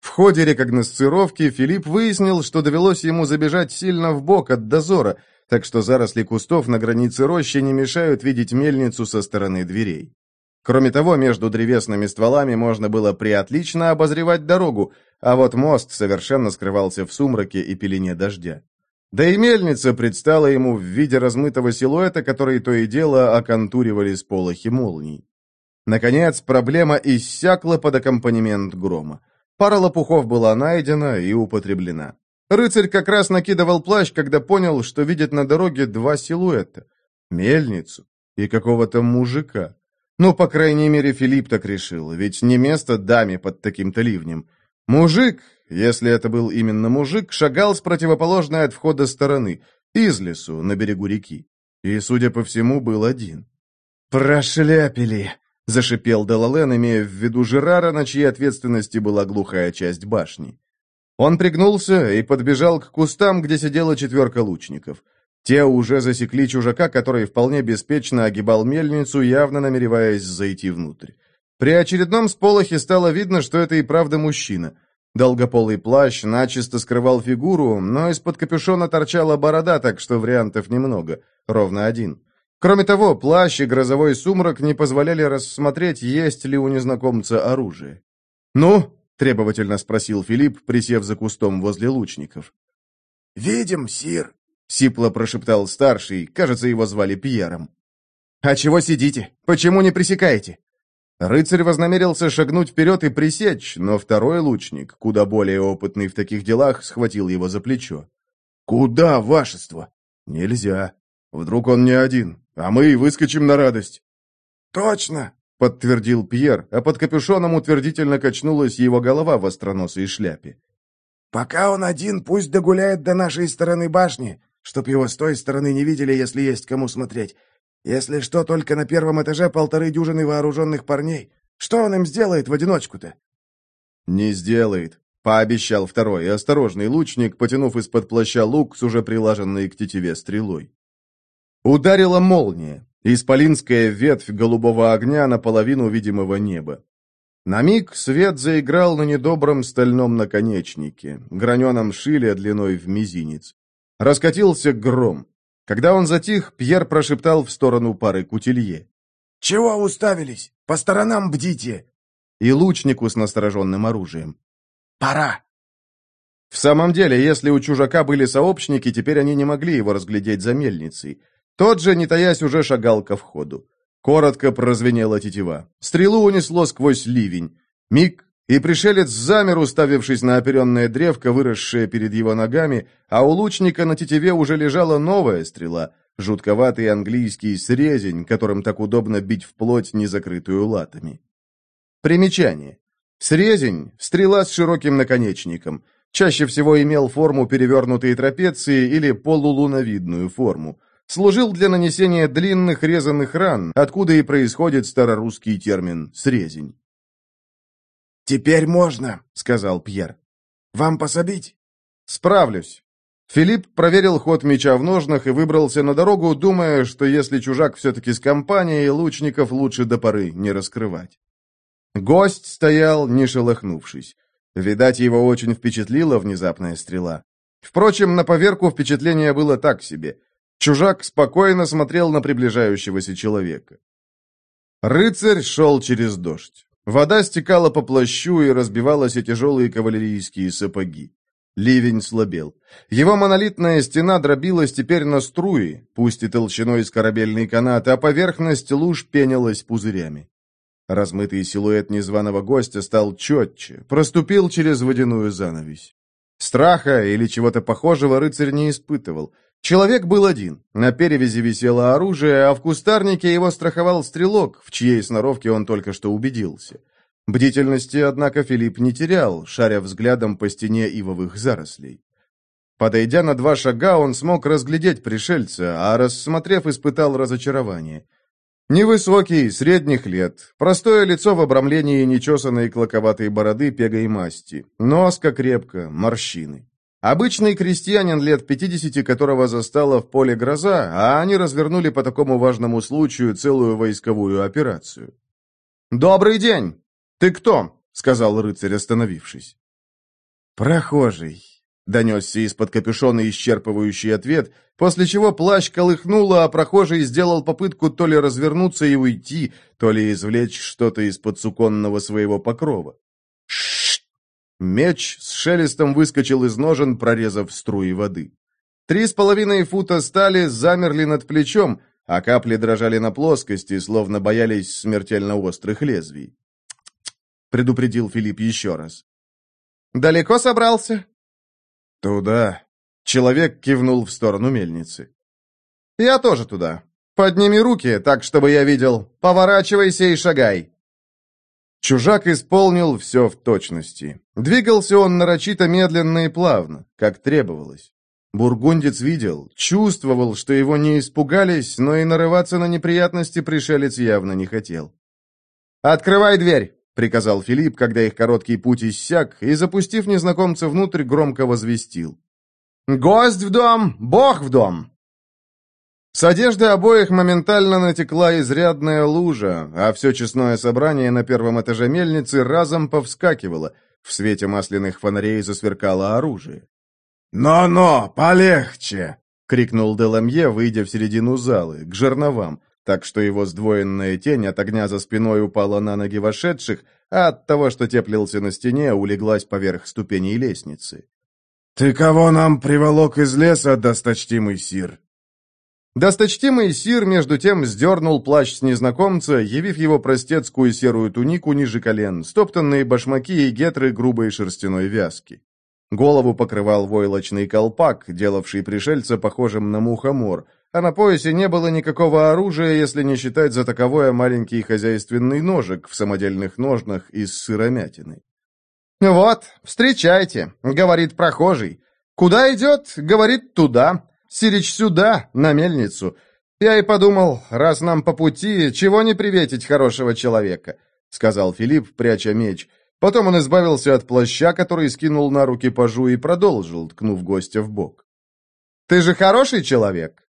В ходе рекогносцировки Филипп выяснил, что довелось ему забежать сильно в бок от дозора, так что заросли кустов на границе рощи не мешают видеть мельницу со стороны дверей. Кроме того, между древесными стволами можно было приотлично обозревать дорогу, а вот мост совершенно скрывался в сумраке и пелене дождя. Да и мельница предстала ему в виде размытого силуэта, который то и дело оконтуривали с полохи молний. Наконец, проблема иссякла под аккомпанемент грома. Пара лопухов была найдена и употреблена. Рыцарь как раз накидывал плащ, когда понял, что видит на дороге два силуэта. Мельницу и какого-то мужика. Ну, по крайней мере, Филипп так решил, ведь не место даме под таким-то ливнем. Мужик, если это был именно мужик, шагал с противоположной от входа стороны, из лесу, на берегу реки. И, судя по всему, был один. «Прошляпили!» — зашипел Делален, имея в виду Жерара, на чьей ответственности была глухая часть башни. Он пригнулся и подбежал к кустам, где сидела четверка лучников. Те уже засекли чужака, который вполне беспечно огибал мельницу, явно намереваясь зайти внутрь. При очередном сполохе стало видно, что это и правда мужчина — Долгополый плащ начисто скрывал фигуру, но из-под капюшона торчала борода, так что вариантов немного, ровно один. Кроме того, плащ и грозовой сумрак не позволяли рассмотреть, есть ли у незнакомца оружие. «Ну?» — требовательно спросил Филипп, присев за кустом возле лучников. «Видим, сир», — сипло прошептал старший, кажется, его звали Пьером. «А чего сидите? Почему не пресекаете?» Рыцарь вознамерился шагнуть вперед и пресечь, но второй лучник, куда более опытный в таких делах, схватил его за плечо. «Куда, вашество?» «Нельзя. Вдруг он не один, а мы и выскочим на радость». «Точно!» — подтвердил Пьер, а под капюшоном утвердительно качнулась его голова в остроносой шляпе. «Пока он один, пусть догуляет до нашей стороны башни, чтоб его с той стороны не видели, если есть кому смотреть. Если что, только на первом этаже полторы дюжины вооруженных парней. Что он им сделает в одиночку-то?» «Не сделает», — пообещал второй, осторожный лучник, потянув из-под плаща лук с уже прилаженной к тетиве стрелой. Ударила молния, исполинская ветвь голубого огня наполовину видимого неба. На миг свет заиграл на недобром стальном наконечнике, граненом шиле длиной в мизинец. Раскатился гром. Когда он затих, Пьер прошептал в сторону пары кутилье. «Чего уставились? По сторонам бдите!» И лучнику с настороженным оружием. «Пора!» В самом деле, если у чужака были сообщники, теперь они не могли его разглядеть за мельницей. Тот же, не таясь, уже шагал ко входу. Коротко прозвенела тетива. Стрелу унесло сквозь ливень. Миг, и пришелец замер, уставившись на оперенное древко, выросшее перед его ногами, а у лучника на тетиве уже лежала новая стрела, жутковатый английский срезень, которым так удобно бить в плоть, не закрытую латами. Примечание. Срезень — стрела с широким наконечником. Чаще всего имел форму перевернутой трапеции или полулуновидную форму. Служил для нанесения длинных резаных ран, откуда и происходит старорусский термин «срезень». «Теперь можно», — сказал Пьер. «Вам пособить?» «Справлюсь». Филипп проверил ход меча в ножнах и выбрался на дорогу, думая, что если чужак все-таки с компанией, лучников лучше до поры не раскрывать. Гость стоял, не шелохнувшись. Видать, его очень впечатлила внезапная стрела. Впрочем, на поверку впечатление было так себе. Чужак спокойно смотрел на приближающегося человека. Рыцарь шел через дождь. Вода стекала по плащу и разбивалась о тяжелые кавалерийские сапоги. Ливень слабел. Его монолитная стена дробилась теперь на струи, пусть и толщиной с корабельный канат, а поверхность луж пенилась пузырями. Размытый силуэт незваного гостя стал четче, проступил через водяную занавесь. Страха или чего-то похожего рыцарь не испытывал. Человек был один. На перевязи висело оружие, а в кустарнике его страховал стрелок, в чьей сноровке он только что убедился. Бдительности, однако, Филипп не терял, шаря взглядом по стене ивовых зарослей. Подойдя на два шага, он смог разглядеть пришельца, а, рассмотрев, испытал разочарование. Невысокий, средних лет, простое лицо в обрамлении нечесанной клоковатой бороды пегой масти, носка крепко, морщины. Обычный крестьянин лет пятидесяти, которого застала в поле гроза, а они развернули по такому важному случаю целую войсковую операцию. «Добрый день!» «Ты кто?» — сказал рыцарь, остановившись. «Прохожий», — донесся из-под капюшона исчерпывающий ответ, после чего плащ колыхнуло, а прохожий сделал попытку то ли развернуться и уйти, то ли извлечь что-то из-под суконного своего покрова. Шшш! Меч с шелестом выскочил из ножен, прорезав струи воды. Три с половиной фута стали замерли над плечом, а капли дрожали на плоскости, словно боялись смертельно острых лезвий. — предупредил Филипп еще раз. «Далеко собрался?» «Туда». Человек кивнул в сторону мельницы. «Я тоже туда. Подними руки, так, чтобы я видел. Поворачивайся и шагай». Чужак исполнил все в точности. Двигался он нарочито медленно и плавно, как требовалось. Бургундец видел, чувствовал, что его не испугались, но и нарываться на неприятности пришелец явно не хотел. «Открывай дверь!» приказал Филипп, когда их короткий путь иссяк, и, запустив незнакомца внутрь, громко возвестил. «Гость в дом! Бог в дом!» С одежды обоих моментально натекла изрядная лужа, а все честное собрание на первом этаже мельницы разом повскакивало. В свете масляных фонарей засверкало оружие. «Но-но, полегче!» — крикнул Деламье, выйдя в середину залы, к жерновам, так что его сдвоенная тень от огня за спиной упала на ноги вошедших, а от того, что теплился на стене, улеглась поверх ступеней лестницы. «Ты кого нам приволок из леса, досточтимый сир?» Досточтимый сир, между тем, сдернул плащ с незнакомца, явив его простецкую серую тунику ниже колен, стоптанные башмаки и гетры грубой шерстяной вязки. Голову покрывал войлочный колпак, делавший пришельца похожим на мухомор, а на поясе не было никакого оружия, если не считать за таковое маленький хозяйственный ножик в самодельных ножнах из сыромятины. «Вот, встречайте», — говорит прохожий. «Куда идет?» — говорит «туда». «Сирич сюда, на мельницу». Я и подумал, раз нам по пути, чего не приветить хорошего человека, — сказал Филипп, пряча меч. Потом он избавился от плаща, который скинул на руки пажу, и продолжил, ткнув гостя в бок. «Ты же хороший человек?»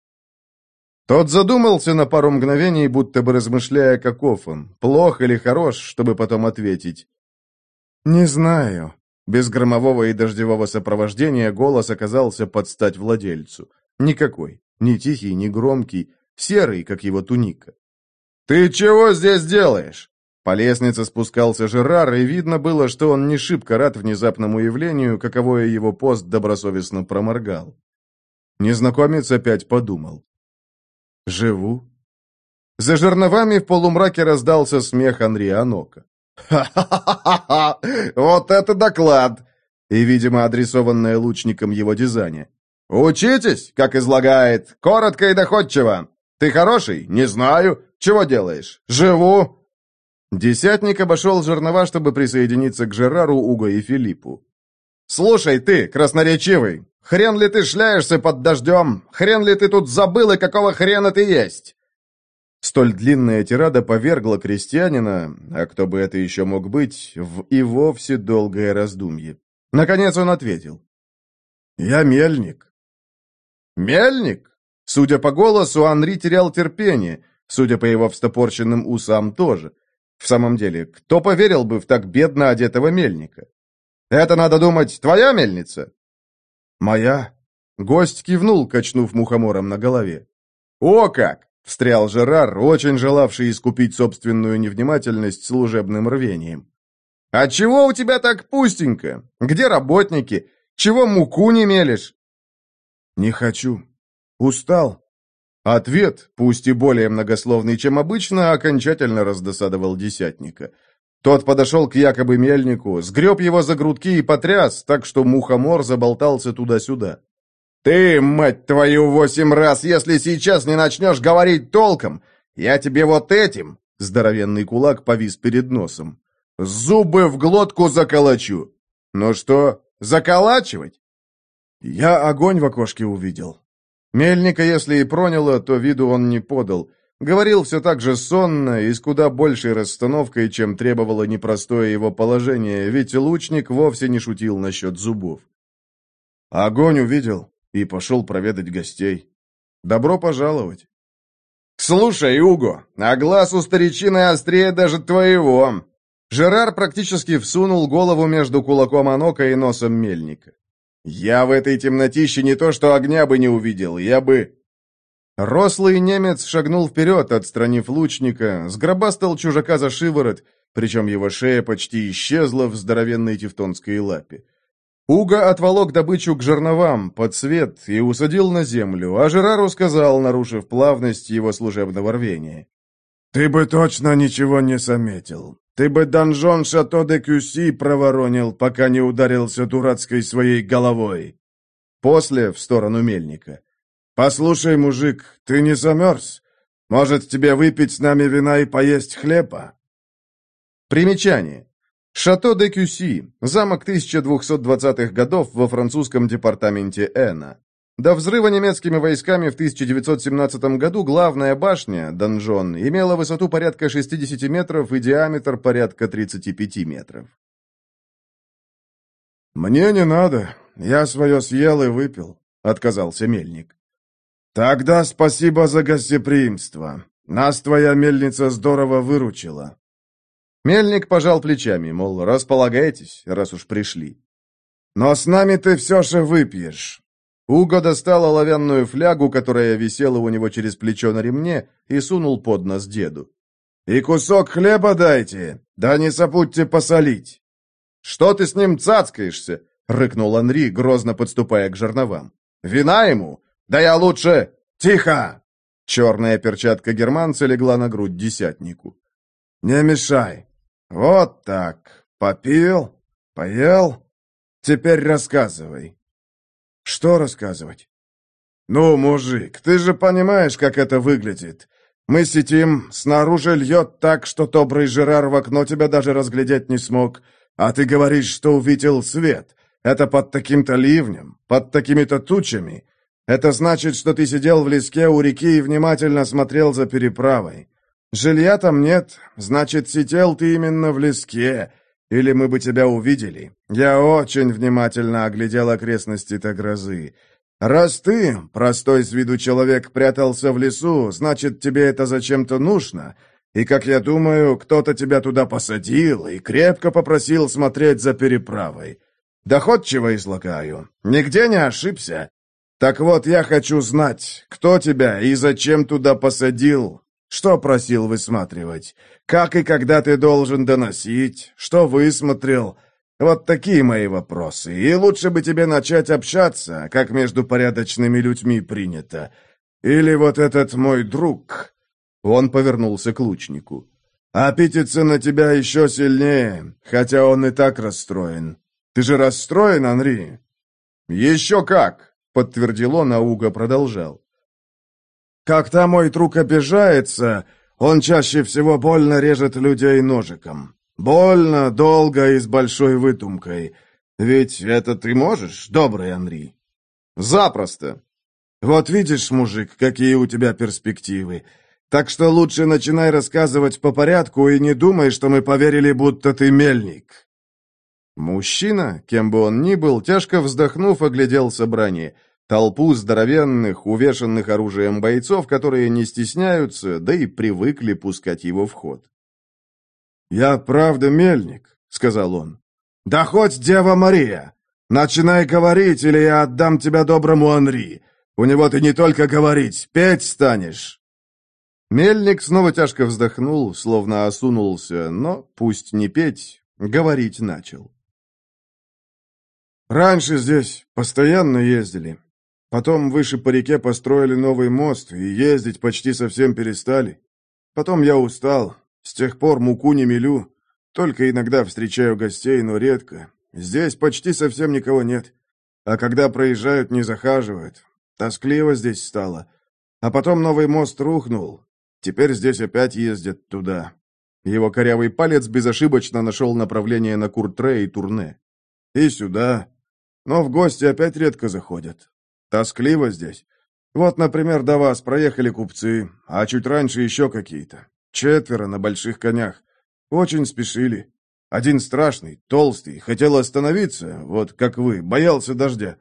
Тот задумался на пару мгновений, будто бы размышляя, каков он, плох или хорош, чтобы потом ответить. «Не знаю». Без громового и дождевого сопровождения голос оказался под стать владельцу. Никакой. Ни тихий, ни громкий. Серый, как его туника. «Ты чего здесь делаешь?» По лестнице спускался Жерар, и видно было, что он не шибко рад внезапному явлению, каковое его пост добросовестно проморгал. Незнакомец опять подумал. Живу. За жерновами в полумраке раздался смех Анри Анока. «Ха-ха-ха-ха! Вот это доклад!» И, видимо, адресованное лучником его дизайне. «Учитесь, как излагает, коротко и доходчиво. Ты хороший? Не знаю. Чего делаешь? Живу!» Десятник обошел жернова, чтобы присоединиться к Жерару, Уго и Филиппу. «Слушай ты, красноречивый, Хрен ли ты шляешься под дождем? Хрен ли ты тут забыл, и какого хрена ты есть?» Столь длинная тирада повергла крестьянина, а кто бы это еще мог быть, в и вовсе долгое раздумье. Наконец он ответил. «Я мельник». «Мельник?» Судя по голосу, Анри терял терпение, судя по его встопорченным усам тоже. В самом деле, кто поверил бы в так бедно одетого мельника? «Это, надо думать, твоя мельница?» «Моя?» Гость кивнул, качнув мухомором на голове. «О как!» — встрял Жерар, очень желавший искупить собственную невнимательность служебным рвением. «А чего у тебя так пустенько? Где работники? Чего муку не мелешь?» «Не хочу. Устал». Ответ, пусть и более многословный, чем обычно, окончательно раздосадовал десятника. Тот подошел к якобы мельнику, сгреб его за грудки и потряс, так что мухомор заболтался туда-сюда. «Ты, мать твою, восемь раз, если сейчас не начнешь говорить толком, я тебе вот этим...» Здоровенный кулак повис перед носом. «Зубы в глотку заколочу!» «Ну что, заколачивать?» Я огонь в окошке увидел. Мельника, если и проняло, то виду он не подал. Говорил все так же сонно и с куда большей расстановкой, чем требовало непростое его положение, ведь лучник вовсе не шутил насчет зубов. Огонь увидел и пошел проведать гостей. Добро пожаловать. «Слушай, Уго, а глаз у старичины острее даже твоего!» Жерар практически всунул голову между кулаком Анока и носом мельника. «Я в этой темнотище не то что огня бы не увидел, я бы...» Рослый немец шагнул вперед, отстранив лучника, сгробастал чужака за шиворот, причем его шея почти исчезла в здоровенной тевтонской лапе. Уга отволок добычу к жерновам, под свет, и усадил на землю, а Жерару сказал, нарушив плавность его служебного рвения. «Ты бы точно ничего не заметил. Ты бы донжон Шато де Кюси проворонил, пока не ударился дурацкой своей головой». После в сторону мельника. «Послушай, мужик, ты не замерз? Может, тебе выпить с нами вина и поесть хлеба?» Примечание. Шато де Кюси, замок 1220-х годов во французском департаменте Эна. До взрыва немецкими войсками в 1917 году главная башня, донжон, имела высоту порядка 60 метров и диаметр порядка 35 метров. «Мне не надо. Я свое съел и выпил», — отказался мельник. «Тогда спасибо за гостеприимство. Нас твоя мельница здорово выручила». Мельник пожал плечами, мол, располагайтесь, раз уж пришли. «Но с нами ты все же выпьешь». Уго достал оловянную флягу, которая висела у него через плечо на ремне, и сунул под нос деду. «И кусок хлеба дайте, да не забудьте посолить». «Что ты с ним цацкаешься?» — рыкнул Анри, грозно подступая к жерновам. «Вина ему? Да я лучше...» «Тихо!» Черная перчатка германца легла на грудь десятнику. «Не мешай. «Вот так. Попил? Поел? Теперь рассказывай». «Что рассказывать?» «Ну, мужик, ты же понимаешь, как это выглядит. Мы сидим, снаружи льет так, что добрый Жерар в окно тебя даже разглядеть не смог, а ты говоришь, что увидел свет. Это под таким-то ливнем, под такими-то тучами. Это значит, что ты сидел в леске у реки и внимательно смотрел за переправой. «Жилья там нет, значит, сидел ты именно в леске, или мы бы тебя увидели. Я очень внимательно оглядел окрестности-то грозы. Раз ты, простой с виду человек, прятался в лесу, значит, тебе это зачем-то нужно, и, как я думаю, кто-то тебя туда посадил и крепко попросил смотреть за переправой. Доходчиво излагаю, нигде не ошибся». Так вот, я хочу знать, кто тебя и зачем туда посадил, что просил высматривать? Как и когда ты должен доносить? Что высмотрел? Вот такие мои вопросы. И лучше бы тебе начать общаться, как между порядочными людьми принято. Или вот этот мой друг...» Он повернулся к лучнику. «Аппетится на тебя еще сильнее, хотя он и так расстроен. Ты же расстроен, Анри?» «Еще как!» — подтвердил он, а продолжал. Когда мой друг обижается, он чаще всего больно режет людей ножиком. Больно, долго и с большой выдумкой. Ведь это ты можешь, добрый Анри? Запросто. Вот видишь, мужик, какие у тебя перспективы. Так что лучше начинай рассказывать по порядку и не думай, что мы поверили, будто ты мельник. Мужчина, кем бы он ни был, тяжко вздохнув, оглядел собрание. Толпу здоровенных, увешанных оружием бойцов, которые не стесняются, да и привыкли пускать его в ход. «Я правда мельник», — сказал он. «Да хоть Дева Мария! Начинай говорить, или я отдам тебя доброму Анри. У него ты не только говорить, петь станешь!» Мельник снова тяжко вздохнул, словно осунулся, но, пусть не петь, говорить начал. «Раньше здесь постоянно ездили. Потом выше по реке построили новый мост, и ездить почти совсем перестали. Потом я устал. С тех пор муку не мелю. Только иногда встречаю гостей, но редко. Здесь почти совсем никого нет. А когда проезжают, не захаживают. Тоскливо здесь стало. А потом новый мост рухнул. Теперь здесь опять ездят туда. Его корявый палец безошибочно нашел направление на Куртре и Турне. И сюда. Но в гости опять редко заходят. Тоскливо здесь. Вот, например, до вас проехали купцы, а чуть раньше еще какие-то. Четверо на больших конях. Очень спешили. Один страшный, толстый, хотел остановиться, вот как вы, боялся дождя.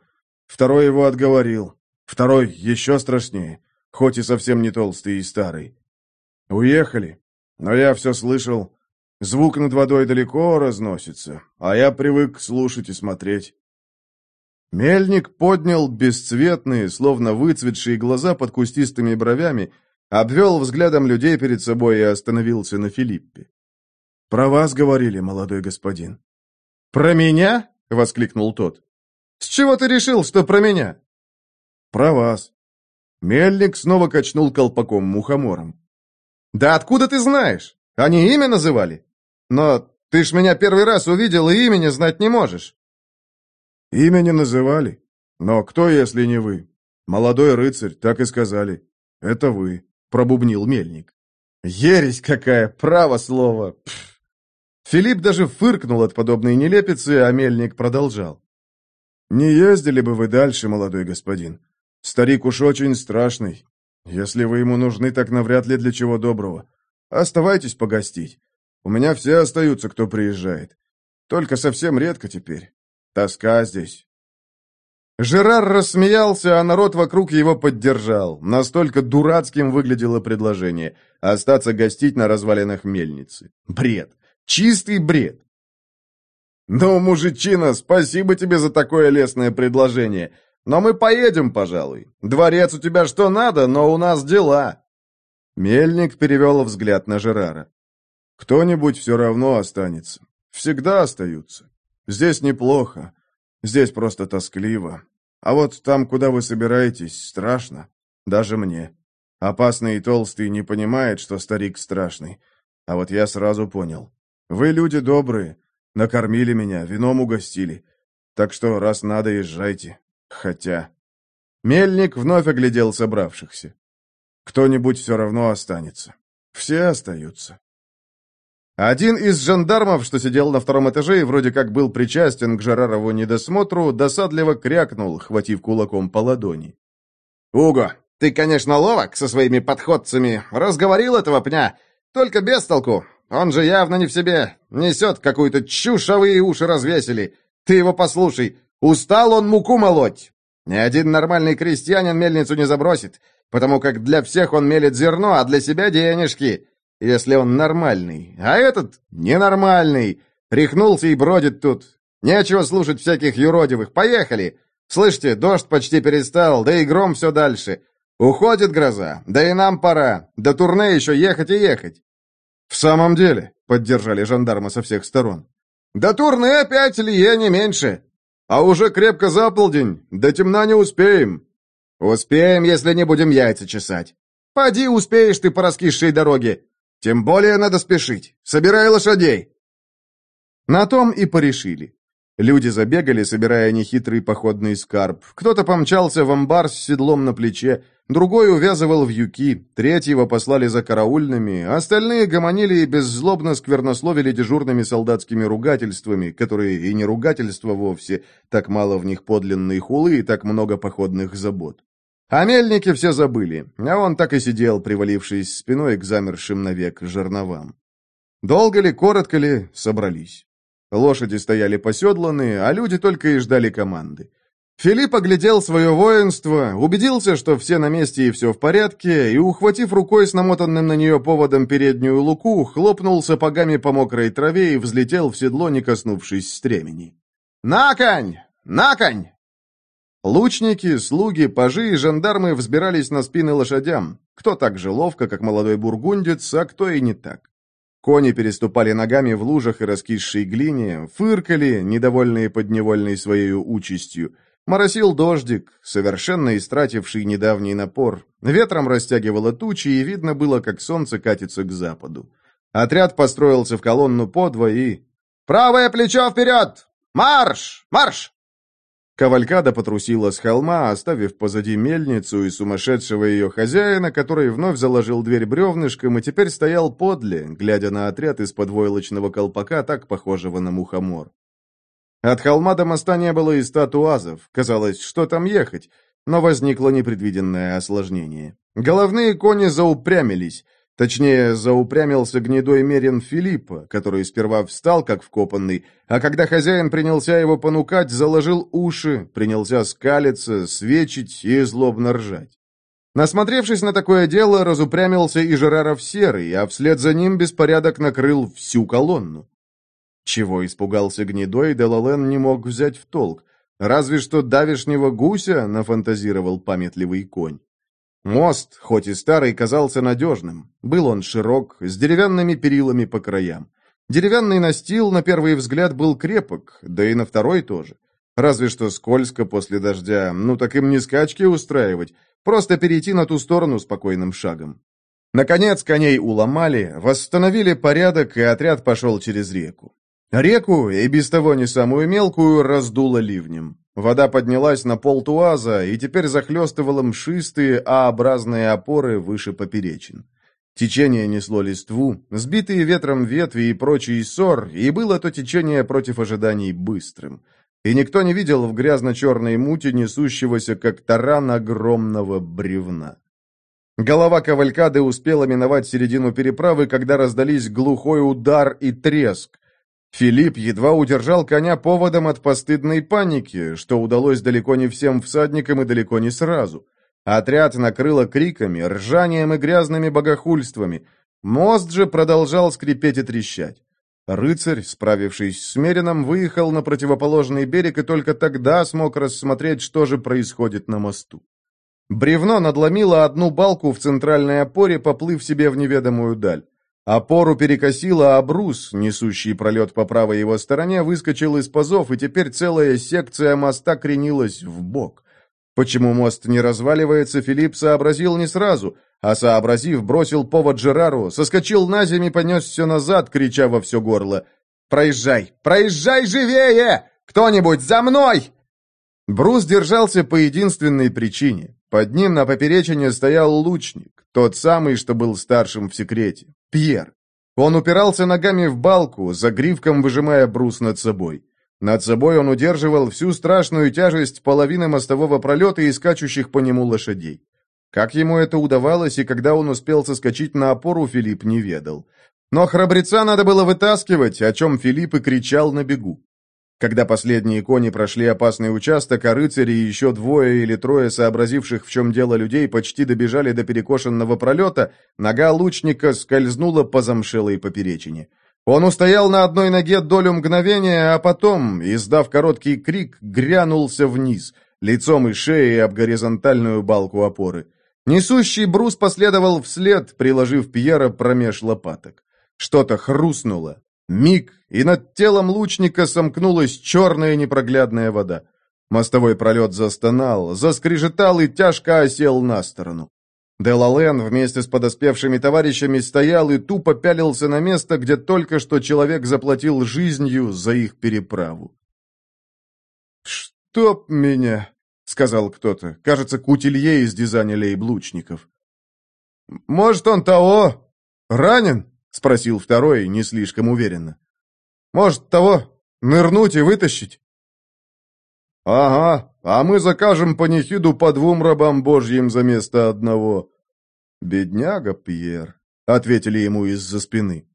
Второй его отговорил. Второй еще страшнее, хоть и совсем не толстый и старый. Уехали, но я все слышал. Звук над водой далеко разносится, а я привык слушать и смотреть. Мельник поднял бесцветные, словно выцветшие глаза под кустистыми бровями, обвел взглядом людей перед собой и остановился на Филиппе. «Про вас говорили, молодой господин». «Про меня?» — воскликнул тот. «С чего ты решил, что про меня?» «Про вас». Мельник снова качнул колпаком мухомором. «Да откуда ты знаешь? Они имя называли? Но ты ж меня первый раз увидел и имени знать не можешь». «Имя не называли. Но кто, если не вы? Молодой рыцарь, так и сказали. Это вы», — пробубнил мельник. «Ересь какая, право слово!» Пф. Филипп даже фыркнул от подобной нелепицы, а мельник продолжал. «Не ездили бы вы дальше, молодой господин. Старик уж очень страшный. Если вы ему нужны, так навряд ли для чего доброго. Оставайтесь погостить. У меня все остаются, кто приезжает. Только совсем редко теперь. Тоска здесь». Жерар рассмеялся, а народ вокруг его поддержал. Настолько дурацким выглядело предложение — остаться гостить на развалинах мельницы. Бред. Чистый бред. «Ну, мужичина, спасибо тебе за такое лестное предложение. Но мы поедем, пожалуй. Дворец у тебя что надо, но у нас дела». Мельник перевел взгляд на Жерара. «Кто-нибудь все равно останется. Всегда остаются. Здесь неплохо. Здесь просто тоскливо. А вот там, куда вы собираетесь, страшно. Даже мне. Опасный и толстый не понимает, что старик страшный. А вот я сразу понял. Вы люди добрые. Накормили меня, вином угостили. Так что, раз надо, езжайте. Хотя... Мельник вновь оглядел собравшихся. Кто-нибудь все равно останется. Все остаются. Один из жандармов, что сидел на втором этаже и вроде как был причастен к Жарарову недосмотру, досадливо крякнул, хватив кулаком по ладони. «Уго, ты, конечно, ловок со своими подходцами. Разговорил этого пня. Только без толку. Он же явно не в себе. Несет какую-то чушь, а уши развесили. Ты его послушай. Устал он муку молоть. Ни один нормальный крестьянин мельницу не забросит, потому как для всех он мелит зерно, а для себя денежки, если он нормальный. А этот ненормальный. Рехнулся и бродит тут. Нечего слушать всяких юродивых. Поехали. Слышите, дождь почти перестал, да и гром все дальше. Уходит гроза, да и нам пора. До турне еще ехать и ехать. В самом деле, поддержали жандармы со всех сторон. До турне опять лие не меньше. А уже крепко за полдень, до темна не успеем. Успеем, если не будем яйца чесать. Поди, успеешь ты по раскисшей дороге. Тем более надо спешить. Собирай лошадей. На том и порешили. Люди забегали, собирая нехитрый походный скарб. Кто-то помчался в амбар с седлом на плече, другой увязывал в юки, третьего послали за караульными, остальные гомонили и беззлобно сквернословили дежурными солдатскими ругательствами, которые и не ругательства вовсе, так мало в них подлинной хулы и так много походных забот. О мельнике все забыли, а он так и сидел, привалившись спиной к замершим навек жерновам. Долго ли, коротко ли, собрались. Лошади стояли поседланные, а люди только и ждали команды. Филипп оглядел свое воинство, убедился, что все на месте и все в порядке, и, ухватив рукой с намотанным на нее поводом переднюю луку, хлопнул сапогами по мокрой траве и взлетел в седло, не коснувшись стремени. «На конь! На конь!» Лучники, слуги, пажи и жандармы взбирались на спины лошадям, кто так же ловко, как молодой бургундец, а кто и не так. Кони переступали ногами в лужах и раскисшей глине, фыркали, недовольные подневольной своей участью, Моросил дождик, совершенно истративший недавний напор. Ветром растягивало тучи, и видно было, как солнце катится к западу. Отряд построился в колонну подво и... «Правое плечо вперед! Марш! Марш!» Кавалькада потрусила с холма, оставив позади мельницу и сумасшедшего ее хозяина, который вновь заложил дверь бревнышком и теперь стоял подле, глядя на отряд из-под войлочного колпака, так похожего на мухомор. От холма до моста не было и ста туазов. Казалось, что там ехать, но возникло непредвиденное осложнение. Головные кони заупрямились. Точнее, заупрямился гнедой мерин Филиппа, который сперва встал, как вкопанный, а когда хозяин принялся его понукать, заложил уши, принялся скалиться, свечить и злобно ржать. Насмотревшись на такое дело, разупрямился и Жераров Серый, а вслед за ним беспорядок накрыл всю колонну. Чего испугался гнедой, Делален не мог взять в толк. Разве что давишнего гуся нафантазировал памятливый конь. Мост, хоть и старый, казался надежным. Был он широк, с деревянными перилами по краям. Деревянный настил, на первый взгляд, был крепок, да и на второй тоже. Разве что скользко после дождя, ну так им не скачки устраивать, просто перейти на ту сторону спокойным шагом. Наконец коней уломали, восстановили порядок, и отряд пошел через реку. Реку, и без того не самую мелкую, раздуло ливнем. Вода поднялась на пол туаза и теперь захлестывала мшистые А-образные опоры выше поперечин. Течение несло листву, сбитые ветром ветви и прочий ссор, и было то течение против ожиданий быстрым. И никто не видел в грязно-черной муте несущегося, как таран огромного бревна. Голова кавалькады успела миновать середину переправы, когда раздались глухой удар и треск, Филипп едва удержал коня поводом от постыдной паники, что удалось далеко не всем всадникам и далеко не сразу. Отряд накрыло криками, ржанием и грязными богохульствами. Мост же продолжал скрипеть и трещать. Рыцарь, справившись с Мерином, выехал на противоположный берег и только тогда смог рассмотреть, что же происходит на мосту. Бревно надломило одну балку в центральной опоре, поплыв себе в неведомую даль. Опору перекосило, а брус, несущий пролет по правой его стороне, выскочил из пазов, и теперь целая секция моста кренилась в бок. Почему мост не разваливается, Филипп сообразил не сразу, а сообразив, бросил повод Жерару, соскочил на землю и понесся назад, крича во все горло. «Проезжай! Проезжай живее! Кто-нибудь за мной!» Брус держался по единственной причине. Под ним на поперечине стоял лучник, тот самый, что был старшим в секрете. Пьер. Он упирался ногами в балку, за гривком выжимая брус над собой. Над собой он удерживал всю страшную тяжесть половины мостового пролета и скачущих по нему лошадей. Как ему это удавалось и когда он успел соскочить на опору, Филипп не ведал. Но храбреца надо было вытаскивать, о чем Филипп и кричал на бегу. Когда последние кони прошли опасный участок, а рыцари и еще двое или трое сообразивших, в чем дело людей, почти добежали до перекошенного пролета, нога лучника скользнула по замшелой поперечине. Он устоял на одной ноге долю мгновения, а потом, издав короткий крик, грянулся вниз, лицом и шеей об горизонтальную балку опоры. Несущий брус последовал вслед, приложив Пьера промеж лопаток. Что-то хрустнуло, Миг, и над телом лучника сомкнулась черная непроглядная вода. Мостовой пролет застонал, заскрежетал и тяжко осел на сторону. Делален вместе с подоспевшими товарищами стоял и тупо пялился на место, где только что человек заплатил жизнью за их переправу. «Чтоб меня!» — сказал кто-то. Кажется, Кутилье из дизайна лейблучников. «Может, он того? Ранен?» — спросил второй, не слишком уверенно. «Может, того, нырнуть и вытащить?» «Ага, а мы закажем панихиду по двум рабам божьим за место одного». «Бедняга Пьер», — ответили ему из-за спины.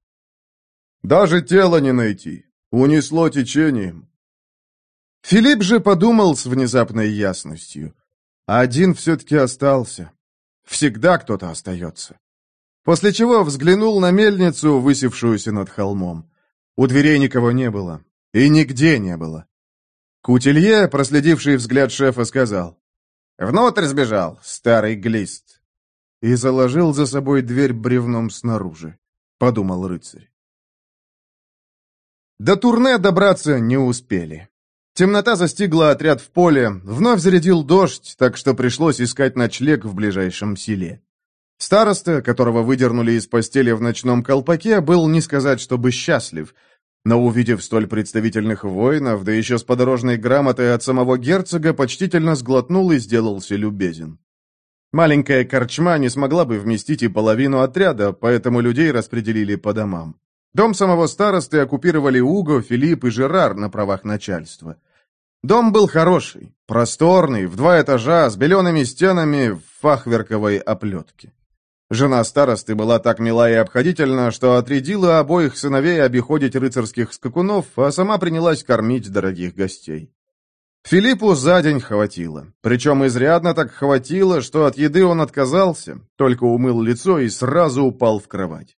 «Даже тело не найти. Унесло течением». Филипп же подумал с внезапной ясностью. Один все-таки остался. Всегда кто-то остается. После чего взглянул на мельницу, высевшуюся над холмом. У дверей никого не было. И нигде не было. Кутилье, проследивший взгляд шефа, сказал. «Внутрь сбежал, старый глист». И заложил за собой дверь бревном снаружи, подумал рыцарь. До турне добраться не успели. Темнота застигла отряд в поле, вновь зарядил дождь, так что пришлось искать ночлег в ближайшем селе. Староста, которого выдернули из постели в ночном колпаке, был не сказать, чтобы счастлив, но, увидев столь представительных воинов, да еще с подорожной грамотой от самого герцога, почтительно сглотнул и сделался любезен. Маленькая корчма не смогла бы вместить и половину отряда, поэтому людей распределили по домам. Дом самого старосты оккупировали Уго, Филипп и Жерар на правах начальства. Дом был хороший, просторный, в два этажа, с белеными стенами в фахверковой оплетке. Жена старосты была так мила и обходительна, что отрядила обоих сыновей обиходить рыцарских скакунов, а сама принялась кормить дорогих гостей. Филиппу за день хватило. Причем изрядно так хватило, что от еды он отказался, только умыл лицо и сразу упал в кровать.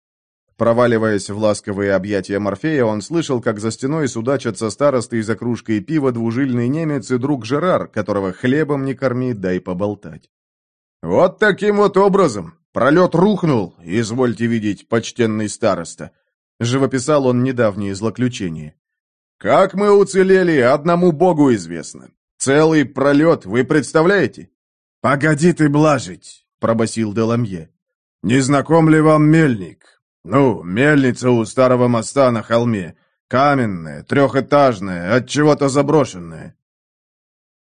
Проваливаясь в ласковые объятия Морфея, он слышал, как за стеной судачатся старосты за кружкой пива двужильный немец и друг Жерар, которого хлебом не корми, дай поболтать. «Вот таким вот образом! Пролет рухнул, извольте видеть, почтенный староста!» Живописал он недавние злоключения. «Как мы уцелели, одному богу известно. Целый пролет, вы представляете?» «Погоди ты блажить!» — пробасил Деламье. «Не знаком ли вам мельник? «Ну, мельница у старого моста на холме. Каменная, трехэтажная, от чего-то заброшенная».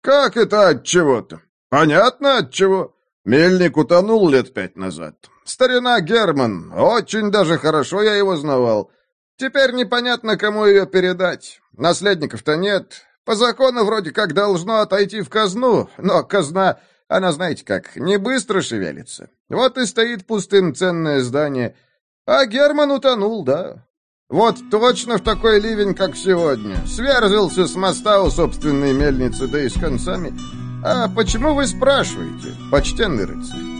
«Как это от чего-то? Понятно от чего. Мельник утонул лет пять назад. Старина Герман, очень даже хорошо я его знавал. Теперь непонятно, кому ее передать. Наследников-то нет. По закону вроде как должно отойти в казну, но казна, она знаете как, не быстро шевелится. Вот и стоит пустым ценное здание». А Герман утонул, да. Вот точно в такой ливень, как сегодня. Сверзился с моста у собственной мельницы, да и с концами. А почему вы спрашиваете, почтенный рыцарь?